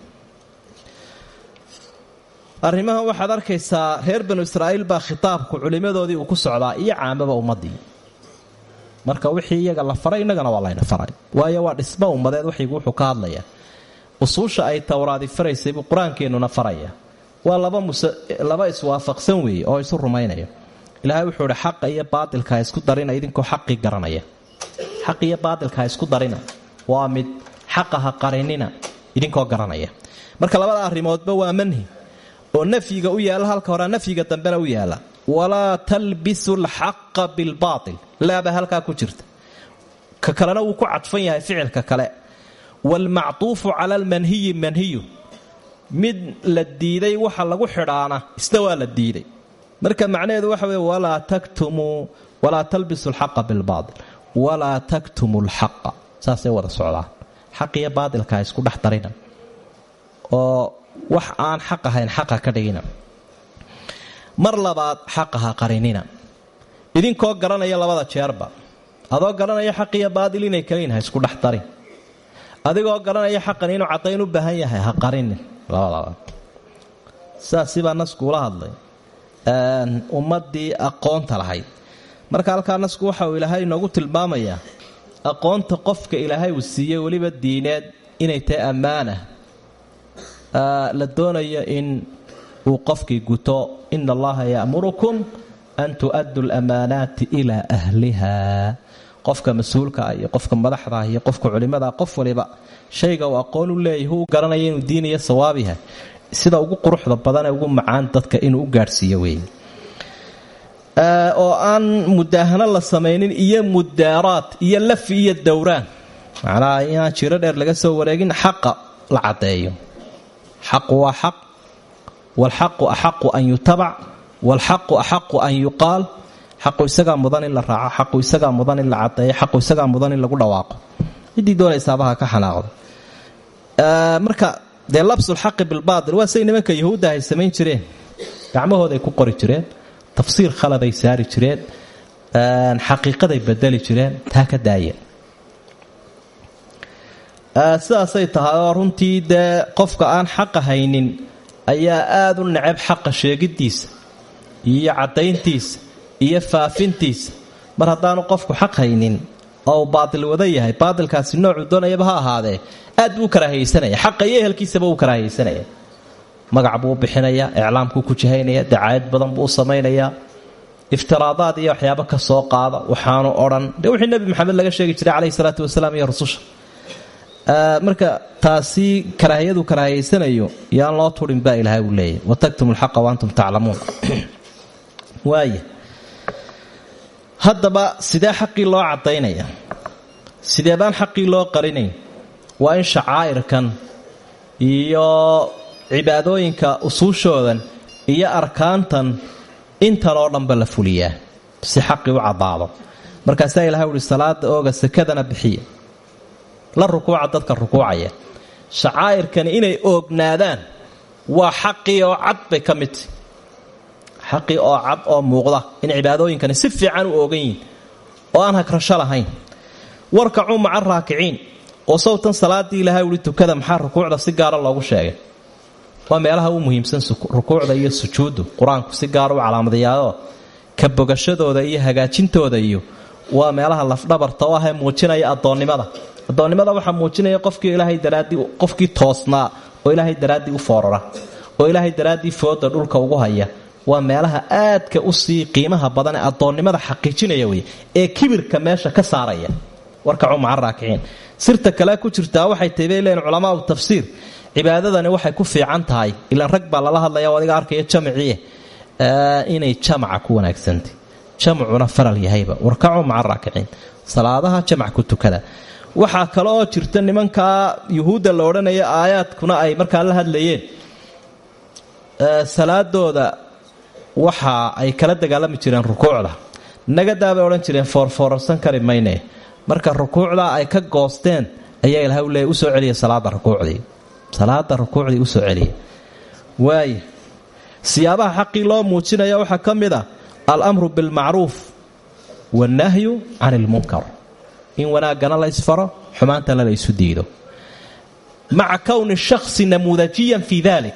arrimahan waxaad arkaysaa reer banu israa'iil baa khitaabku culimmadoodii uu ku socdaa iyo caamaba ummadii marka wixii iyaga la faray innagana waa layna faray waayo waa dhismo ummadeed waxaygu wuxuu ka hadlaya usuusha ay towraadi faraysay buu qur'aankeennuna faraya waa laba iswaafaqsan weeye oo isu rumaynayo ilaahay wuxuu ihi xaqa iyo baatilka ha isku darina idinkoo xaqii garanaya. Xaq iyo baatilka ha isku darina. Waa mid xaqa ha qarinina idinkoo garanaya. Marka labada arrimoodba waa manhi oo nafyiga u yaalla halka horea nafyiga dambena u yaalla walaa talbisu alxaqa bilbaatil. Laaba halkaa ku jirta. Ka kalena wuu ku cadfan yahay ficilka kale. Waalmactuufu cala almanhiyi manhiyu. Mid la diiday waxa lagu xidhaana isna waa la diiday. Marka macnaheedu waxa weye walaa taktumuu walaa talbisu alxaqa bilbaatil. Walaa taktumu lxaqa saasay wada socdaan xaq iyo baadilka ha isku dhex oo wax aan xaq ahayn xaqa ka dhigina. Mar labaad xaqa ha qarinina. Idinkoo garanaya labada jeerba. Adoo garanaya xaq iyo baadil inay kaliin ha isku dhex adigoo garanaya xaqan inuu cadayn u baahan yahay ha qarinin. Labadaba saasibaa naskuula hadlay. Ummadii aqoonta lahayd. Marka halkaa nasku waxa uu ilaahay inoogu tilmaamayaa aqoonta qofka ilaahay uu siiyey weliba diineed inay tahay ammaana la doonayo in uu qofkii guto ina allaha ya'murukum an tu'addu lamaanaati ilaa ahliha qofka mas'uulka iyo qofka madaxdaah iyo qofka culimadaa qof waliba shayga uu aqoon u leeyahy uu garanaya inuu diinayo sawaabiha sida ugu quruxda badanee ugu macaan dadka inuu u gaadhsiiyo weeye oo aan mudaahano la samaynin iyo mudaaraad iyo lafi iyo dowraan macnaha inaan jiro dheer laga soo wareegin xaqa la caddeeyo xaqu waa xaq waalxaqu axaqu an yutabac waalxaqu axaqu an yuqaal xaqu isagaa mudan in la raaco xaqu isagaa mudan in la cadeeyo xaqu isagaa mudan in lagu dhawaaqo ciddii doonaysaaba ha ka xanaaqdo marka dee labsulxaqi bilbaatil waa say nimanka yahuudda ay samayn jireen gacmahooday ku qori jireen tafsiir khaladay saari jireen xaqiiqaday bedeli jireen taa ka daaya sidaasay tahay oo runtii dee qofka aan xaqa haynin ayaa aada u necab xaqa sheegiddiisa iyo caddayntiisa iyo faafintiisa. Mar haddaanu qofku xaq haynin oo uu baatil wada yahay baatilkaasi noocuu doonayaba ha ahaadee aad buu u karaahaysanaya xaqa iyo ehelkiisaba uu karaahaysanaya magac buu u bixinayaa iclaamkuu ku jihaynaya dacaayad badan buu u iftiraadaad iyo waxyaabo ka soo qaada waxaanu odhan. Dee wixii nebi maxamed laga sheegi jiray caleyhi salaatu wasalaam iyo rususha marka taasi karaahiyadu karaahiyaysanayo yaan loo turin baa ilaahay uu leeyahy wataktum lxaqa waantum taclamuun waaya haddaba sidee xaqii loo caddaynaya? Sidee baan xaqii loo qarinayn? Waa in shacaa'irkan iyo cibaadooyinka usuushoodan iyo arkaantan intan oo dhanba la fuliyaa si xaqii u caddaado. Markaasaa ilahay uhi salaada ooga sakadana bixiya la rukuuca dadka rukuucaya. Shacaa'irkani inay oognaadaan waa xaqii oo cad bay ka midtahy xaqii oo cad oo muuqda in cibaadooyinkani si fiican u oogan yihiin oo aan hagrasho lahayn. Warkacuu maca raakiciin oo sawtan salaadii ilahay uhi tukada maxaa rukuucda si gaara loogu sheegay? Waa meelaha u muhiimsan rukuucda iyo sujuuddu. Qur'aanku si gaara u calaamadayaao ka bogashadooda iyo hagaajintooda iyo waa meelaha lafdhabarta oo ahee muujinaya addoonnimada addoonnimada waxaa muujinaya qofkii ilaahay daraaddii qofkii toosnaa oo ilaahay daraaddii u foorara oo ilaahay daraaddii fooda dhulka ugu haya. Waa meelaha aadka u sii qiimaha badan ee addoonnimada xaqiijinaya wey ee kibirka meesha ka saaraya. Warkacuu maca raakiciin sirta kale ku jirtaa waxay tahay bay tafsiir. Cibaadadani waxay ku fiican tahay. Ilaan rag baa lala hadlaya adiga arkaya jamciie inay jamaca ku wanaagsantay jamcuna faral yahayba. Warkacuu maca raakiciin salaadaha jamac ku tukada waxaa kale oo jirta nimankaa yuhuudda la odhanaya aayaadkuna ay markaa la hadlayeen. Salaadooda waxa ay kala dagaalami jireen rukuucda. Nagadaabay odhan jireen foorfoorarsan kari mayne. Marka rukuucda ay ka goosteen ayaa ilahay u leeyay u soo celiya salaada rukuucdii. Salaada rukuucdii u soo celiya waaya siyaabaha xaqii loo muujinaya waxaa ka mid a alamru bilmacruuf wannahyu can ilmunkar in wanaaggana la ysfaro xumaantana la ysu diido. Maca kowni shakhsi namuudajiyan fii dalik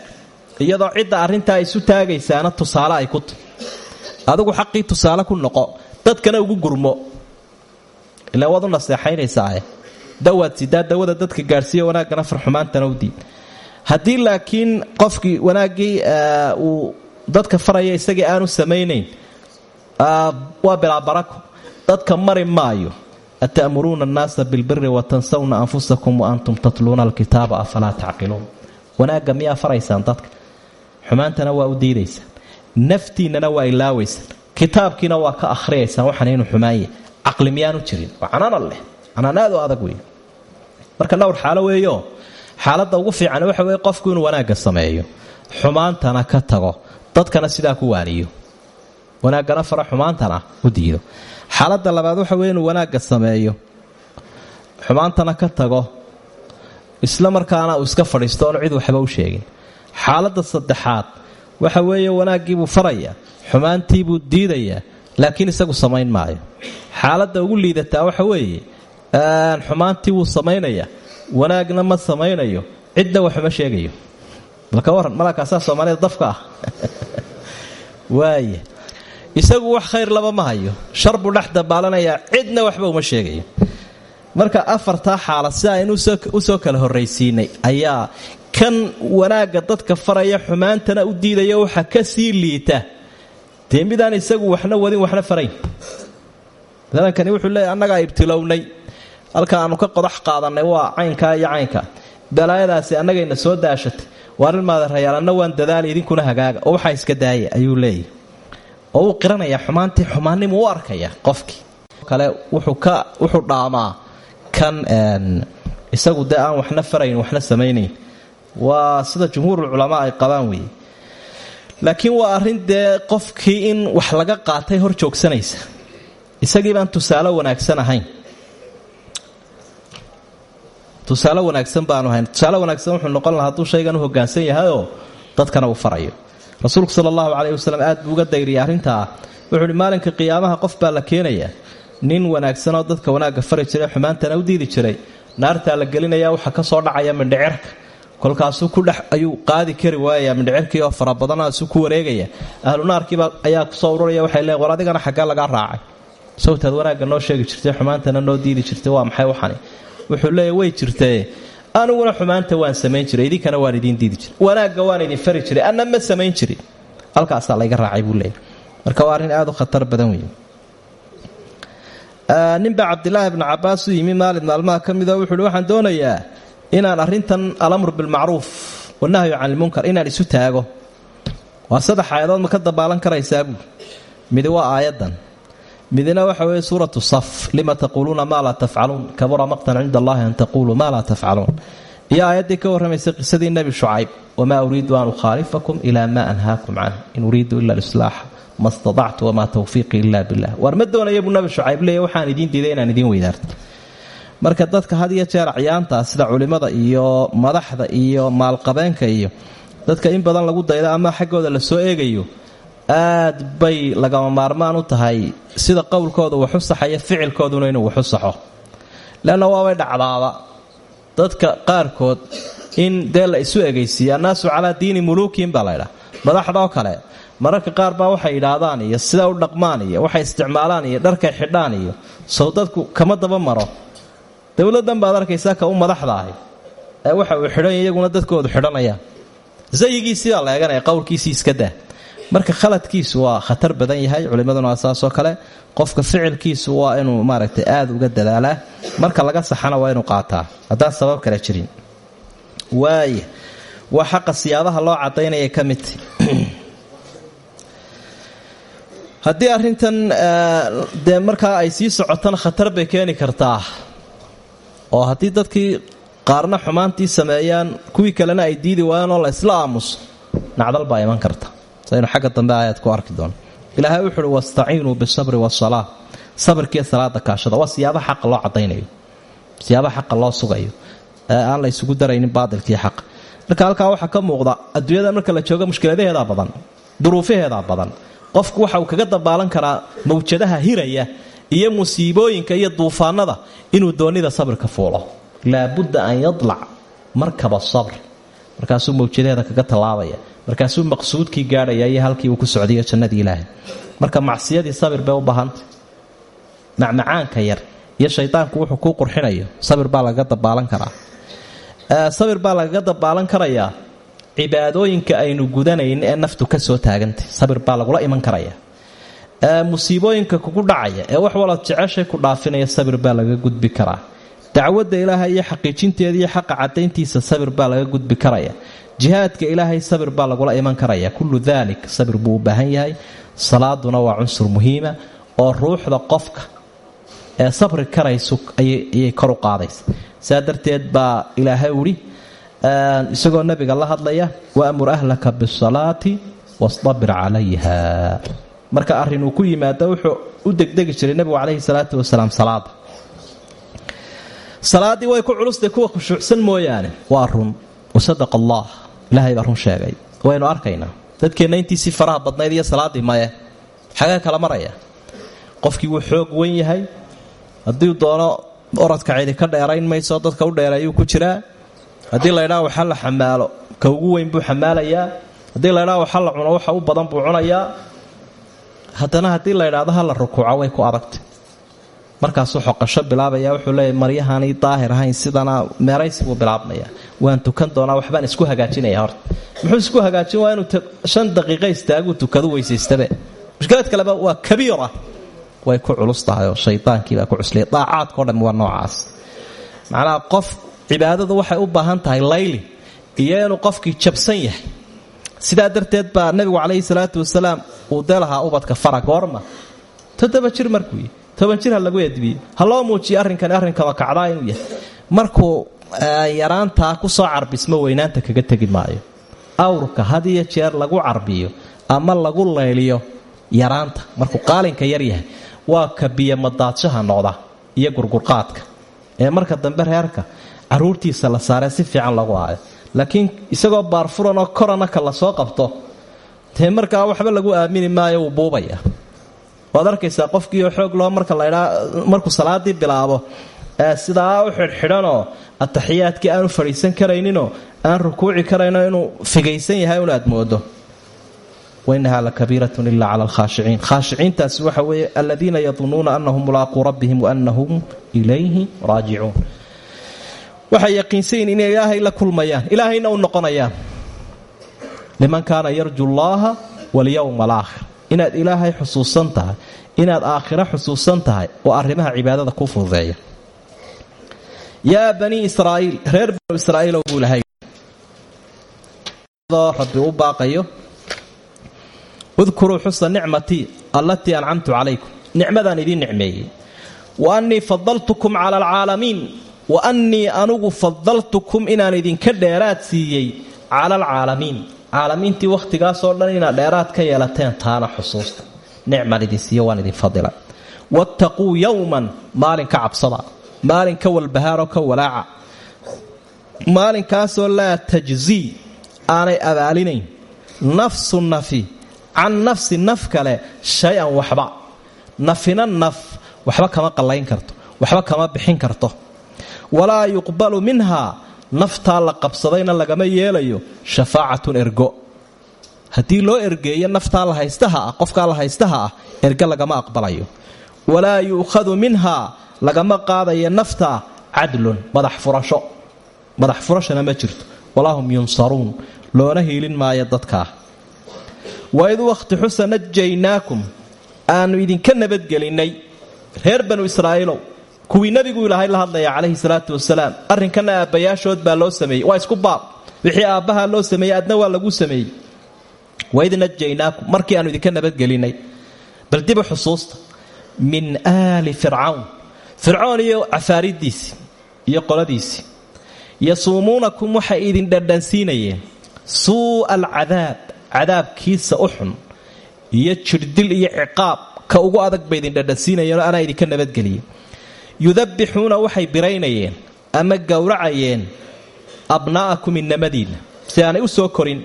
iyadoo cidda arrintaa isu taagaysaana tusaale ay ku tahy adigu xaqii tusaale ku noqo. Dadkana ugu gurmo. Ilaa waad u naseexaynaysaae dawaad sidaa dawada dadka gaadhsiiya wanaaggana farxumaantana u diid. Haddii laakiin qofkii wanaaggii uu dadka faraya isagii aanu samaynayn waa bilaabarako dadka mari maayo ata'muruuna annaasa bilbiri watansawna anfusakum wa antum tatluuna alkitaaba afalaa tacqiluun wanaagga miyaa faraysaan dadka xumaantana waa u diidaysaan naftiinnana waa ilaawaysaan kitaabkiina waa ka akhriyaysaan waxaan inuu xumaanye caqli miyaanu jirin waa canana leh canaan aad u adag wey marka dhowr xaalo weeyo xaaladda ugu fiican waxa weye qofku inuu wanaagga sameeyo xumaantana ka tago dadkana sidaa ku waaniyo wanaaggana fara xumaantana u diido xaaladda labaad waxa weye inuu wanaagga sameeyo. Xumaantana ka tago. Isla markaana uu iska fadhiisto oon cid waxba u sheegin. Xaaladda saddexaad waxa weeye wanaaggiibuu faraya xumaantiibuu diidayaa laakiin isagu samayn maayo. Xaaladda ugu liidataa waxa weeye xumaantii wuu samaynaya wanaagna ma samaynayo cidna waxuma sheegayo. Balka waran malakaasaa soomaalida dafka ah isagu wax khayr laba ma hayo. Shar buu dhex dabaalanayaa cidna waxba uma sheegayo. Marka afartaa xaalad si aynu u soo kala horraysiinay ayaa kan wanaagga dadka faraya xumaantana u diidaya waxa ka sii liita. Dee isagu waxna wadin waxna farayn. Madankani wuxuu leeyahy annagaa ibtilownay halka aanu ka qodax qaadannay waa caynkaa iyo caynkaa balaayadaasi annagayna soo daashatay. Waarin maadarayaal anna waan dadaali idinkuna hagaaga oo waxaa iska daaya ayuu leeyahy oo uu qiranayaa xumaantii xumaannimu u arkaya qofkii. Kale wuxuu dhaamaa kan isagu dee aan waxna farayn waxna samaynayn. Waa sida jumhuurulculamaa ay qabaan weeye. Laakiin waa arrin dee qofkii in wax laga qaatay hor joogsanaysa. Isagii baan tusaale wanaagsan ahayn. Tusaale wanaagsan baanu ahayn. Tusaale wanaagsan wuxuu noqon lahaa hadduu shaygan u hogaansan yahayoo dadkana uu farayo rasuulku sala allahu caleyhi wasalam aad buu uga dayriyay arrintaa. Wuxuu uhi maalinka qiyaamaha qof baa la keenaya. Nin wanaagsanoo dadka wanaagga fari jiray xumaantana u diidi jiray. Naartaa la gelinaya waxa ka soo dhacaya mindhicirka. Kolkaasuu ku dhex ayuu qaadi kari waayaya mindhicirkii oo fara badanaasu ku wareegaya. Ahlu naarkiiba ayaa ku soo ururaya waxay leeyn war adigana xaggaa lagaa raacay. Sawtaad wanaagga noo sheegi jirtay xumaantana noo diidi jirtay waa maxay waxani? Wuxuu leeya way jirtae aniguna xumaanta waan samayn jiray idinkana waan idiin diidi jiray. Wanaagga waan idin fari jiray anna ma samayn jirin. Halkaasaa layga raacay buu leeya marka waa arrin aad u khatar badan wey ninbaa cabdilaahi bnu cabaas u yimi maalin maalmaha ka midoo wuxuuhi waxaan doonayaa inaan arrintan alamr bilmacruuf wanahyu can ilmunkar inaan isu taago. Waa saddex aayadood ma ka dabaalan karaysaa buu midi waa aayaddan midina waxa weeye suuratu saf lima taquuluuna maa laa tafcaluun. Kabura maqtan cinda allahi an taquuluu maa laa tafcaluun. Iyo aayaddii ka warramaysay qisadii nebi shucayb wamaa uriidu an ukhaalifakum ilaa maa anhaakum canh in uriidu ila lislaaxa ma staactu wamaa tawfiiqii ila billah waar ma nabi shucayb leeya waxaan idiin diiday inaan idiin weydaarto. Marka dadka had iyo jeer acyaantaa sida culimmada iyo madaxda iyo maalqabeenka iyo dadka in badan lagu daydo ama xaggooda la soo eegayo aad bay lagama maarmaan u tahay sida qowlkooda waxu saxaya ficilkooduna inuu waxu saxo. Leanna waabay dhacdaaba. Dadka qaarkood in dee la isu egaysiiya annaasu calaa diini muluukiin baa madaxdaoo kale mararka qaar baa waxay yidhaahdaan iyo sida u dhaqmaan iyo waxay isticmaalaan iyo dharkay xidhaan iyo sow dadku kama daba maro. Dowladdan baad arkaysaa ka u madaxda ahi ee waxa uu xidhan iyaguna dadkoodu xidhanayaan. Zayigiisii baa la eeganaya qowlkiisii iska daa marka khaladkiisu waa khatar badan yahay culimmaduna waa saasoo kale. Qofka ficilkiisu waa inuu maaragtay aada uga dadaalaa marka laga saxana waa inuu qaataa. Haddaan sabab kale jirin. Waaya waa xaqa siyaabaha loo cadaynaya ka midta haddii arrintan dee markaa ay sii socotana khatar bay keeni kartaa. Oo haddii dadkii qaarna xumaantii sameeyaan kuwii kalena ay diidi waayaan oo la isla aamuso nacdal baa iman karta saynu xagga dambe aayaad ku arki doono ilaahay wuxuuhi wastaciinuu bisabri wasalaa sabirkiiyo salaada kaashada waa siyaabaha xaqa loo cadaynayo siyaabaha xaqa loo sugayo ee aan la isugu daraynin baadilkii xaqa marka halkaa waxaa ka muuqda adduunyada marka la joogo mushkiladaheedaa badan duruufaheedaa badan qofku waxa uu kaga dabaalan karaa mawjadaha hiraya iyo musiibooyinka iyo duufaanada inuu doonida sabirka fuulo laabudda an yadlac markaba sabr markaasuu mawjadaheeda kaga tallaabaya markaasuu maqsuudkii gaadhaya iyo halkii uu ku socdayo jannadii ilaahay. Marka macsiyadii sabir bay u baahantay macmacaanka yar iyo shaydaanku wuxuu kuu qurxinayo. Sabir baa lagaga dabaalan karaa. Sabir baa lagaga dabaalan karayaa cibaadooyinka aynu gudanayn ee naftu ka soo taagantay. Sabir baa lagula iman karaya musiibooyinka kugu dhacaya ee wax walaad jeceshay ku dhaafinaya sabir baa laga gudbi karaa. Dacwadda ilaahay iyo xaqiijinteeda iyo xaqa cadayntiisa sabir baa laga gudbi karaya jihaadka ilaahay sabir baa lagula iman karaya. Kullu dalik sabir buu u baahan yahay. Salaaduna waa cunsur muhiima oo ruuxda qofka ee sabri karaysu ayay kor u qaadaysa. Saa darteed baa ilaahay uhi isagoo nabiga la hadlaya waamur ahlaka bisalaati wastabir calayha. Marka arrin uu ku yimaado wuxuu u degdegi jiray nebigu calayhi salaatu wasalaam salaada salaaddii way ku culustay kuwa khushuucsan mooyaane. Waa run wasadaqa allah ilaahay baa run sheegay. Waynu arkaynaa. Dadkeenna intiisii faraha badnayd iyo salaaddii maye xagee kala maraya. Qofkii wuu xoog wen yahay. Haddii doono orodka cidi ka dheerayn mayso dadka u dheereeyuu ku jiraa. Haddii laydhaa waxa la xamaalo ka ugu weyn buu xamaalayaa haddii laydhaa waxa la cuno waxa u badan buu cunayaa. Haddana haddii la ydhaahdo ha la rukuuco way ku adagtay markaasuu xoqasho bilaabaya wuxuu leeya maryahaanay daahir ahayn sidana meeraysi buu bilaabmaya. Waan tukan doonaa waxbaan isku hagaajinaya horta. Muxuu isku hagaajin waa inuu shan daqiiqa istaaguu tukadu weysaystabe. Mushkilad kaleba waa kabiira. Way ku culus tahay oo shaydaankiibaa ku cuslaya daacaadkao dhan waa noocaas. Macnaha qof cibaadadu waxay u baahan tahay layli iyo inuu qofkii jabsan yahay. Sidaa darteed baa nebigu calayhi salaatu wasalaam uu dee lahaa ubadka fara goorma toddoba jir markuu yahy toban jir ha lagu edbiyey ha muujiyo arrinkani arrinkaba kacdaa inuu yahay. Markuu yaraantaa ku soo carbismo weynaanta kaga tegi maayo. Awrka had iyo jeer lagu carbiyo ama lagu layliyo yaraanta. Markuu qaalinka yar yahay waa ka biyomadaadshaha noqda iyo gurgurqaadka. Ee marka dambe reerka caruurtiisa la saaree si fiican lagu aayo. Laakiin isagoo baarfuran oo koranaka la soo qabto dee markaa waxba lagu aamini maayo wuu buubaya waad arkaysaa qofkiioo xoog loo marka laydhaa markuu salaadii bilaabo sidaa u xidhxidhanoo ataxiyaadkii aanu fadhiisan karayninoo aan rukuuci karayno inuu figaysan yahay un aad moodo wainaha lakabiiratun ila cala alkhaashiciin khaashiciintaasi waxa weeye aladiina yadunuuna anahum mulaaquu rabbihim waanahum ilayhi raajicuun waxay yaqiinsayin inay ilaahay la kulmayaan ilaahayna u noqonayaan liman kaana yarju llaaha walyowma inaad ilaahay xusuusan tahay inaad aakhiro xusuusan tahay oo arrimaha cibaadada ku fududeeya. Yaa banii israa'iil reer banu israa'iilow buu ilahay rabbi u baaqayo udkuruu xusa nicmatii allatii ancamtu calaykum. Nicmadaan idiin nicmeeyey. Wa annii fadaltukum cala alcaalamiin wa annii anugu fadaltukum inaan idinka dheeraad siiyey cala alcaalamiin caalamiintii wakhtigaasoo dhan inaad dheeraad ka yeelateen taana xusuusta. Nicmaan idin siiyo waan idin fadila. Wattaquu yowman maalin ka cabsada. Maalin ka walbahaaroo ka walaaca. Maalinkaasoo laa tajzii aanay abaalinayn. Nafsu nafi can nafsi naf kale shay-an waxba. Nafina naf waxba kama qallayn karto waxba kama bixin karto. Walaa yuqbalu minhaa naftaa la qabsadayna lagama yeelayo shafaacatun ergo. Haddii loo ergeeyo naftaa la haystaha ah qofkaa la haystaha ah ergo lagama aqbalayo. Walaa yu'khadu minhaa lagama qaadayo naftaa cadlun madax furasho. Madax furashona ma jirto. Walaa hum yunsaruun loona hiilin maayo dadkaa waid wakhti xusa najaynaakum aanu idinka nabadgelinnay reer banu israa'iilow kuwii nebigu ilaahay la hadlaya calayhi salaatu wasalaam arrinkana aabbayaashood baa loo sameeyey. Waa isku baab. Wixii aabbahaa loo sameeyey adna waa lagu sameeyey. Waid najaynaakum markii aanu idinka nabadgelinnay bal dibu xusuusta. Min aali fircawn. Fircoon iyo cafaaridiisii iyo qoladiisii yasuumuunakum waxay idin dhadhansiinayeen. Suu'a alcadaab cadaabkiisa u xun iyo jirdil iyo ciqaab. Ka ugu adag bay idin dhadhansiinayeenoo anaa idinka nabadgeliyey yudabbixuuna waxay biraynayeen ama gowracayeen abnaa'akum innamadiinna. Si aanay u soo korin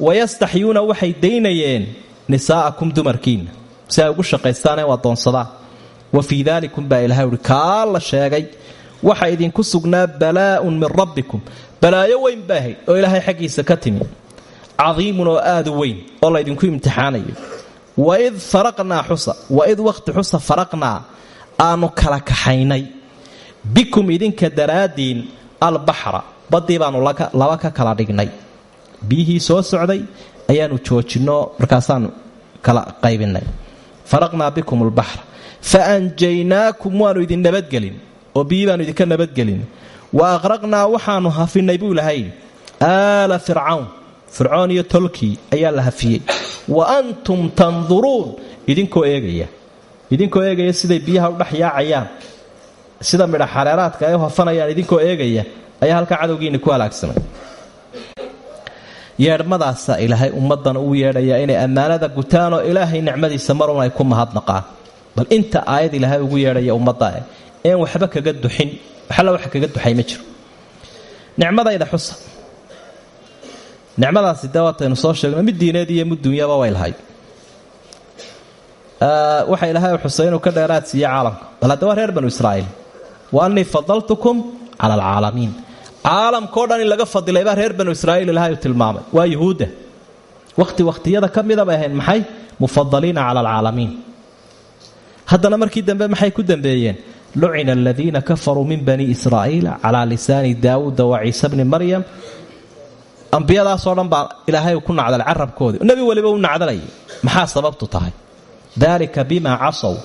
wayastaxyuuna waxay daynayeen nisaa'akum dumarkiinna. Si ay ugu shaqaystaan ee u addoonsadaan wa fii daalikum baa ilahay uhi kaa la sheegay waxa idinku sugnaa balaa'un min rabbikum. Balaayo weyn baahayd oo ilaahay xaggiisa ka timi. Cadiimun oo aad u weyn oo laydinku imtixaanayo. Waid faraqnaa xusa waid wakhti xusa faraqnaa aanu kala kaxaynay. Bikum idinka daraaddiin albaxra baddii baanu laba ka kala dhignay. Biyihii soo socday ayaanu joojinno markaasaanu kala qaybinay. Faraqnaa bikum albaxra. Fa anjaynaakum waanu idin nabadgelin oo biyii baanu idinka nabadgelin. Wa aqraqnaa waxaanu hafinay buu ilahay aala fircawn fircoon iyo tolkii ayaa la hafiyey. Wa antum tanduruun idinkoo eegaya idinkoo eegaya siday biyaha u dhex yaacayaan sida midha xareeraadka ay u hafanayaan idinkoo eegaya ayaa halkaa cadowgiinni ku halaagsamay yeedhmadaasa ilaahay ummadan uu yeedhaya inay ammaanada gutaanoo ilaahay nicmadiisa marun ay ku mahadnaqaan. Bal inta aayad ilaahay ugu yeedhaya ummadda een waxba kaga duxin waxalla wax kaga duxay ma jiro. Nicmadayda xusa. Nicmadaasi dee soo sheegno mid diineed iyo mid dunyaba way lahayd waxa ilaahay xusay inuu ka dheeraad siiye caalamka. Bal hadda waa reer banu israa'iil wa annii fadaltukum cala alcaalamiin. Caalamkao dhan laga fadilay baa reer banu israa'iil ilaahay uu tilmaamay. Waa yuhuudda. Wakhti wakhtiyada ka mida bay ahayd maxay mufadaliina cala alcaalamiin. Haddana markii dambe maxay ku dambeeyeen? Lucina aladiina kafaruu min bani israa'iila calaa lisaani daawuuda wa ciise bni maryam. Ambiyadaasoo dhan baa ilaahay ku nacdalay carabkoodii. Nebi weliba u nacdalayay. Maxaa sababtu tahay dalika bima casow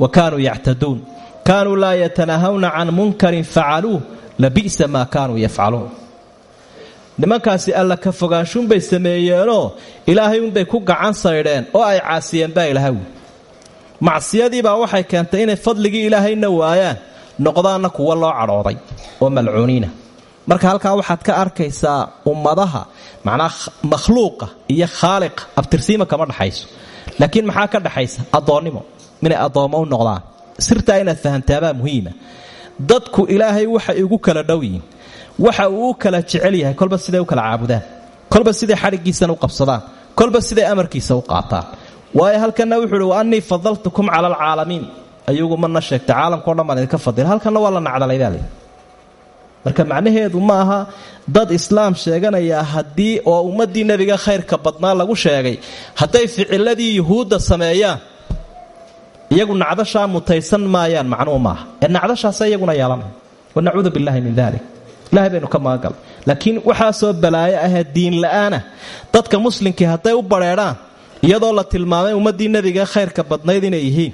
wa kaanuu yactaduun. Kaanuu laa yatanahawna can munkarin facaluuh labi'sa maa kaanuu yafcaluun nimankaasi alla ka fogaanshuunbay sameeyeenoo ilaahay unbay ku gacan saydheen oo ay caasiyeen baa ilaahay macsiyadiibaa waxay keentay inay fadligii ilaahayna waayaan noqdaanna kuwa loo cadhooday oo malcuuniina. Marka halkaa waxaad ka arkaysaa ummadaha macnaa makhluuqa iyo khaaliqa abtirsiima kama dhaxayso laakiin maxaa ka dhaxaysa? Addoonnimo. Inay addoommo u noqdaan. Sirtaa inaad fahamtaabaa muhiima. Dadku ilaahay waxay ugu kala dhow yihiin. Waxa uu u kala jecel yahay kolba siday u kala caabudaan. Kolba siday xadhiggiisana u qabsadaan. Kolba siday amarkiisa u qaataan. Waayo halkanna wuxuu uhi wa annii fadaltukum cala alcaalamiin ayugu mana sheegtay caalamkao dhan baan idinka fadila halkanna waa la nacdalay baa lii marka macnaheedu ma aha dad islaam sheeganaya haddii oo ummaddii nebiga khayrka badnaa lagu sheegay hadday ficiladii yuhuudda sameeyaan iyagu nacdashaa mutaysan maayaan macnuhu maaha. Ee nacdashaasa iyaguna yeelanay wanacuudu billahi min dalik ilahay baynu ka magangalay laakiin waxaasoo balaayo ahee diin la'aanah dadka muslimkii hadday u badrheedhaan iyadoo la tilmaamay ummaddii nebiga khayrka badnayd inay yihiin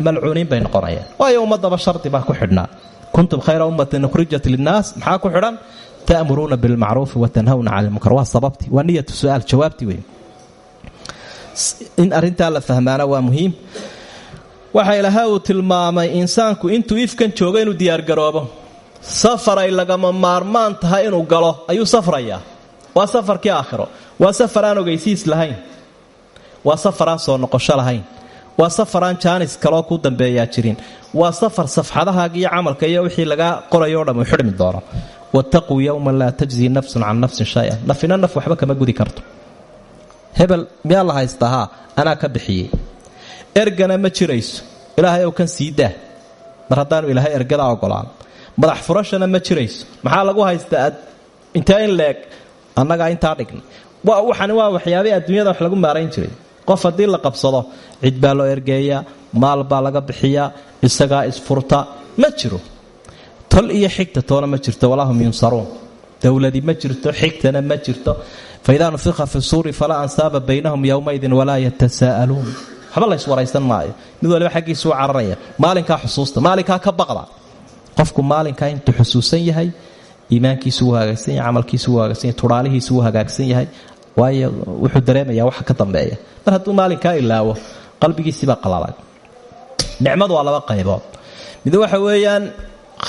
malcuuniin bay noqonayaan. Waayo ummadaba shardi ku xidhnaa kuntum khayra ummatin ukhrijat linnaas maxaa ku xidhan ta'muruuna bilmacruufi wa tanhawna cani lmunkar waa sababtii waa niyatu su'aal jawaabtii wey in arrintaa la fahmaana waa muhiim waxa ilaahay uu tilmaamay insaanku intuu ifkan joogo inuu diyaargaroobo safaray lagama maarmaan tahay inuu galo ayuu safrayaa waa safarkii aakhiro waa safar aan ogaysiis lahayn waa safar aan soo noqosho lahayn waa safar aan jaanis kaloo ku dambeeyaa jirin. Waa safar safxadahaaga iyo camalka iyo wixii lagaa qorayo o dham uu xidhmi doono wattaquu yowman laa tajzi nafsun can nafsin shay-an. Nafina naf waxba kama gudi karto. Hebel miyaa la haystaa haa anaa ka bixiyey. Ergana ma jirayso. Ilaahay ow kan sii daa. Mar haddaanu ilaahay ergadaa ogolaan. Madax furashana ma jirayso. Maxaa lagu haystaa intee in leeg. Annagaa intaa dhigna. Waxani waa waxyaabay adduunyada wax lagu maarayn jiray qof haddii la qabsado cid baa loo ergeeyaa maal baa laga bixiyaa isagaa isfurta ma jiro. Tol iyo xigta toona ma jirto walahum yunsaruun. Dowladi ma jirto xigtana ma jirto. Faidaa nufiqa fi suuri falaa ansaaba baynahum yowmaidin walaa yatasaa'aluun waxba lays waraysan maayo. Mid waliba xaggiisuu cararaya maalinkaa xusuusta maalinkaa ka baqda. Qofku maalinkaa intuu xusuusan yahay iimaankiisu wuu hagaagsan yahay camalkiisu wuu hagaagsan yahay tudhaalihiisu wuu hagaagsan yahay waayo wuxuu dareemayaa waxa ka dambeeya. Mar hadduu maalinkaa ilaawo qalbigiisibaa qalalay nicmadu waa laba qaybood mid waxa weeyaan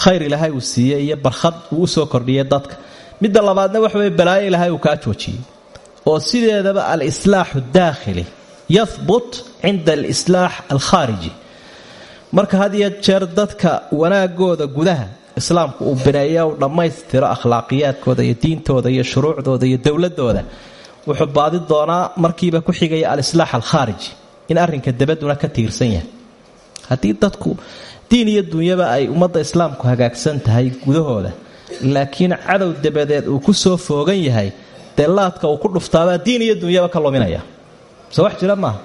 khayr ilaahay uu siiyey iyo barkhad uu u soo kordhiyey dadka. Midda labaadna waxa weye balaayo ilaahay uu kaa joojiyey. Oo sideedaba alislaaxu daakhili yahbut cinda alislaax alkhaariji. Marka had iyo jeer dadka wanaagooda gudaha islaamku uu bineeya uu dhammaystiro akhlaaqiyaadkooda iyo diintooda iyo shuruucdooda iyo dowladooda wuxuu baadi doonaa markiiba ku xigaya alislaax alkhaariji in arrinka dabaduna ka tiirsan yahay. Haddii dadku diin iyo dunyaba ay ummadda islaamku hagaagsan tahay gudahooda laakiin cadow dabadeed uu ku soo foogan yahay dee uu ku dhuftaabaa diin iyo dunyaba ka luminaya. Soo wax jira maaha?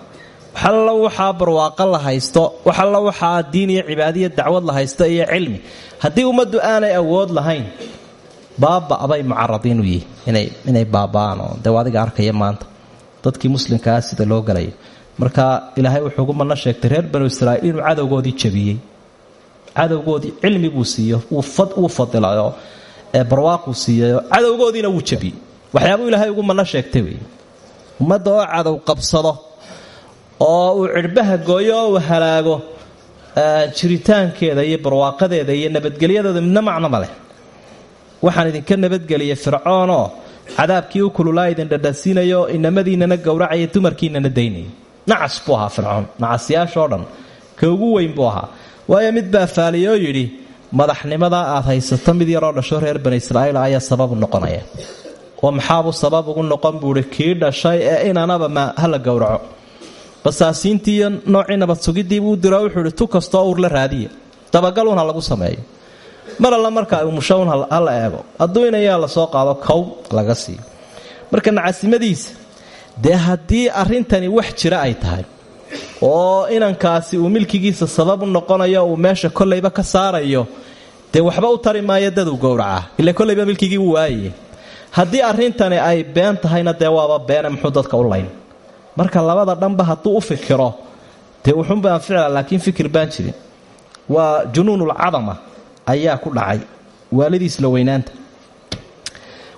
Waxalla waxaa barwaaqo la haysto waxalla waxaa diin iyo cibaadiya dacwad la haysto iyo cilmi. Haddii ummaddu aanay awood lahayn baaba'bay mucaradiin u yihi inay baaba'aan oo dee adiga arkaya maanta. Dadkii muslimkaa sida loo galayo marka ilaahay wuxuu ugu madno sheegtay reer banu israa'iil inuu cadowgoodii jabiyey. Cadowgoodii cilmi buu siiyo wuu fadilayoo barwaaquu siiyayoo cadowgoodiina wuu jabiyey. Waxyaabuu ilaahay ugu madno sheegtay wey ummadda oo cadow qabsado oo uu cidhbaha gooyo oo halaago jiritaankeeda iyo barwaaqadeeda iyo nabadgelyadeeda midna macno ma leh waxaan idinka nabadgeliyey fircoonoo cadaabkii u kululaa idin dhadhasiinayo inamadiinana gowracaya dumarkiinana daynaya nacas buu ahaa fircoon nacasyaashoo dhan ka ugu weyn buu ahaa. Waayo mid baa faaliyoo yidhi madaxnimada aad haysato mid yaroo dhasho reer bani israa'iil ayaa sababu noqonaya. Oo maxaabuu sabab ugu noqon buuhi kii dhashay ee inanaba ma hala gowraco. Basaasiintii iyo noocii nabad sugidii buu diro wuxuu ihi tu kastoo uur la raadiya dabagalun ha lagu sameeyo mar alla marka umushown hala eego. Hadduu inayaa la soo qaado kow laga siiyo marka nacasimadiisa dee haddii arrintani wax jira ay tahay oo inankaasi uu milkigiisa sabab u noqonayo uu meesha kollayba ka saarayo dee waxba u tari maayo daduu gowracaa ila kollayba milkigii wuu waayaya haddii arrintani ay been tahayna dee waaba beene muxuu dadka u layn. Marka labada dhanba hadduu u fikiro dee wuxuunbaan ficla laakiin fikir baan jirin. Waa junuunulcadama ayaa ku dhacay waalidiis la weynaanta.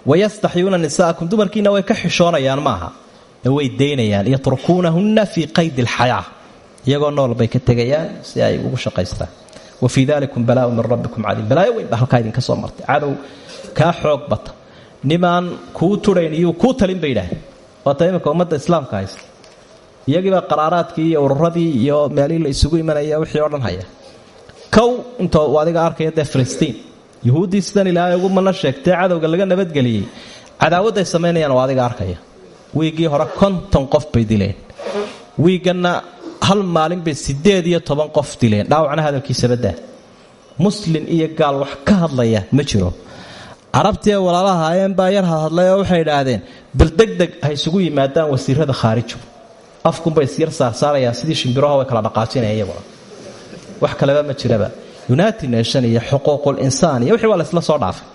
Wayastaxyuuna nisaakum dumarkiina way ka xishoonayaan maaha. Ee way daynayaan yatrukuunahunna fii qaydi alxayaa iyagoo nool bay ka tegayaan si ay ugu shaqaystaan wa fii dalikum balaaun min rabbikum cadiim. Balaayo weyn baa halkaa idinka soo martay. Cadow kaa xoog bata. Nimaan kuu tudhayn iyuu kuu talin bay idhaaheen waata iminka ummadda islaamka haysta. Iyagiibaa qaraaraadkii iyo ururadii iyo meelihii la isugu imanaya wixii oo dhan haya kow. Intoo adiga arkaya dee filistiin. Yuhuuddii sidan ilaahay ugu mana sheegtee cadowga laga nabadgeliyey. Cadaawadday samaynayaan oo adiga arkaya. Wiiggii hore konton qof bay dileen. Wiigganna hal maalin bay siddeed iyo toban qof dileen. Dhaawacna hadalkiisabadaa muslin iyo gaal wax ka hadlaya ma jiro. Carabtii walaalaha haayeen baa yar hadhadlay oo waxay idhaahdeen bal degdeg ha isugu yimaadaan wasiirada khaarijo afkunbay isyar saarsaarayaan sidii shimbiraho way kala dhaqaajinaya iyaguna wax kaleba ma jiraba. United nation iyo xuquuqul insaan iyo wixii waa la isla soo dhaafay.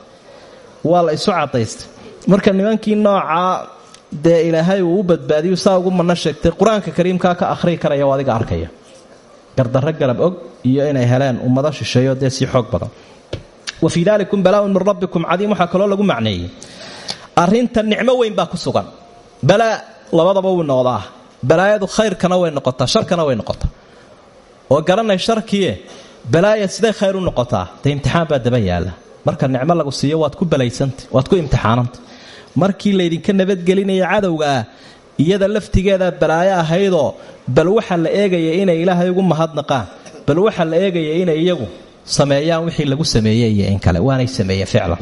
Waa la isu cadaystay marka nimankii noocaa dee ilaahay uu u saa ugu mana sheegtay qur'aanka kariimkaa ka akhriyi karaya oo adiga arkaya. Gardarro garab og iyo inay heleen ummado shisheeyo dee sii xoog badan. Wa fii dalikum balaaun min rabbikum cadiim waxaa kaloo lagu macneeyey. Arrinta nicmo weyn baa ku sugan. Balaa labadaba wuu noqdaa. Balaayadu khayrkana way noqotaa sharkana way noqotaa oo garanay sharkiie balaaya siday khayr u noqotaa? Dee imtixaan baa daba yaalla marka nicmo lagu siiyo waad ku balaysanta waad ku imtixaananta markii laydinka nabadgelinaya cadowgaa iyada laftigeeda balaayo ahaydoo bal waxa la eegaya inay ilaahay ugu mahadnaqaan bal waxa la eegaya inay iyagu sameeyaan wixii lagu sameeyey iyo in kale. Waanay sameeyeen ficlan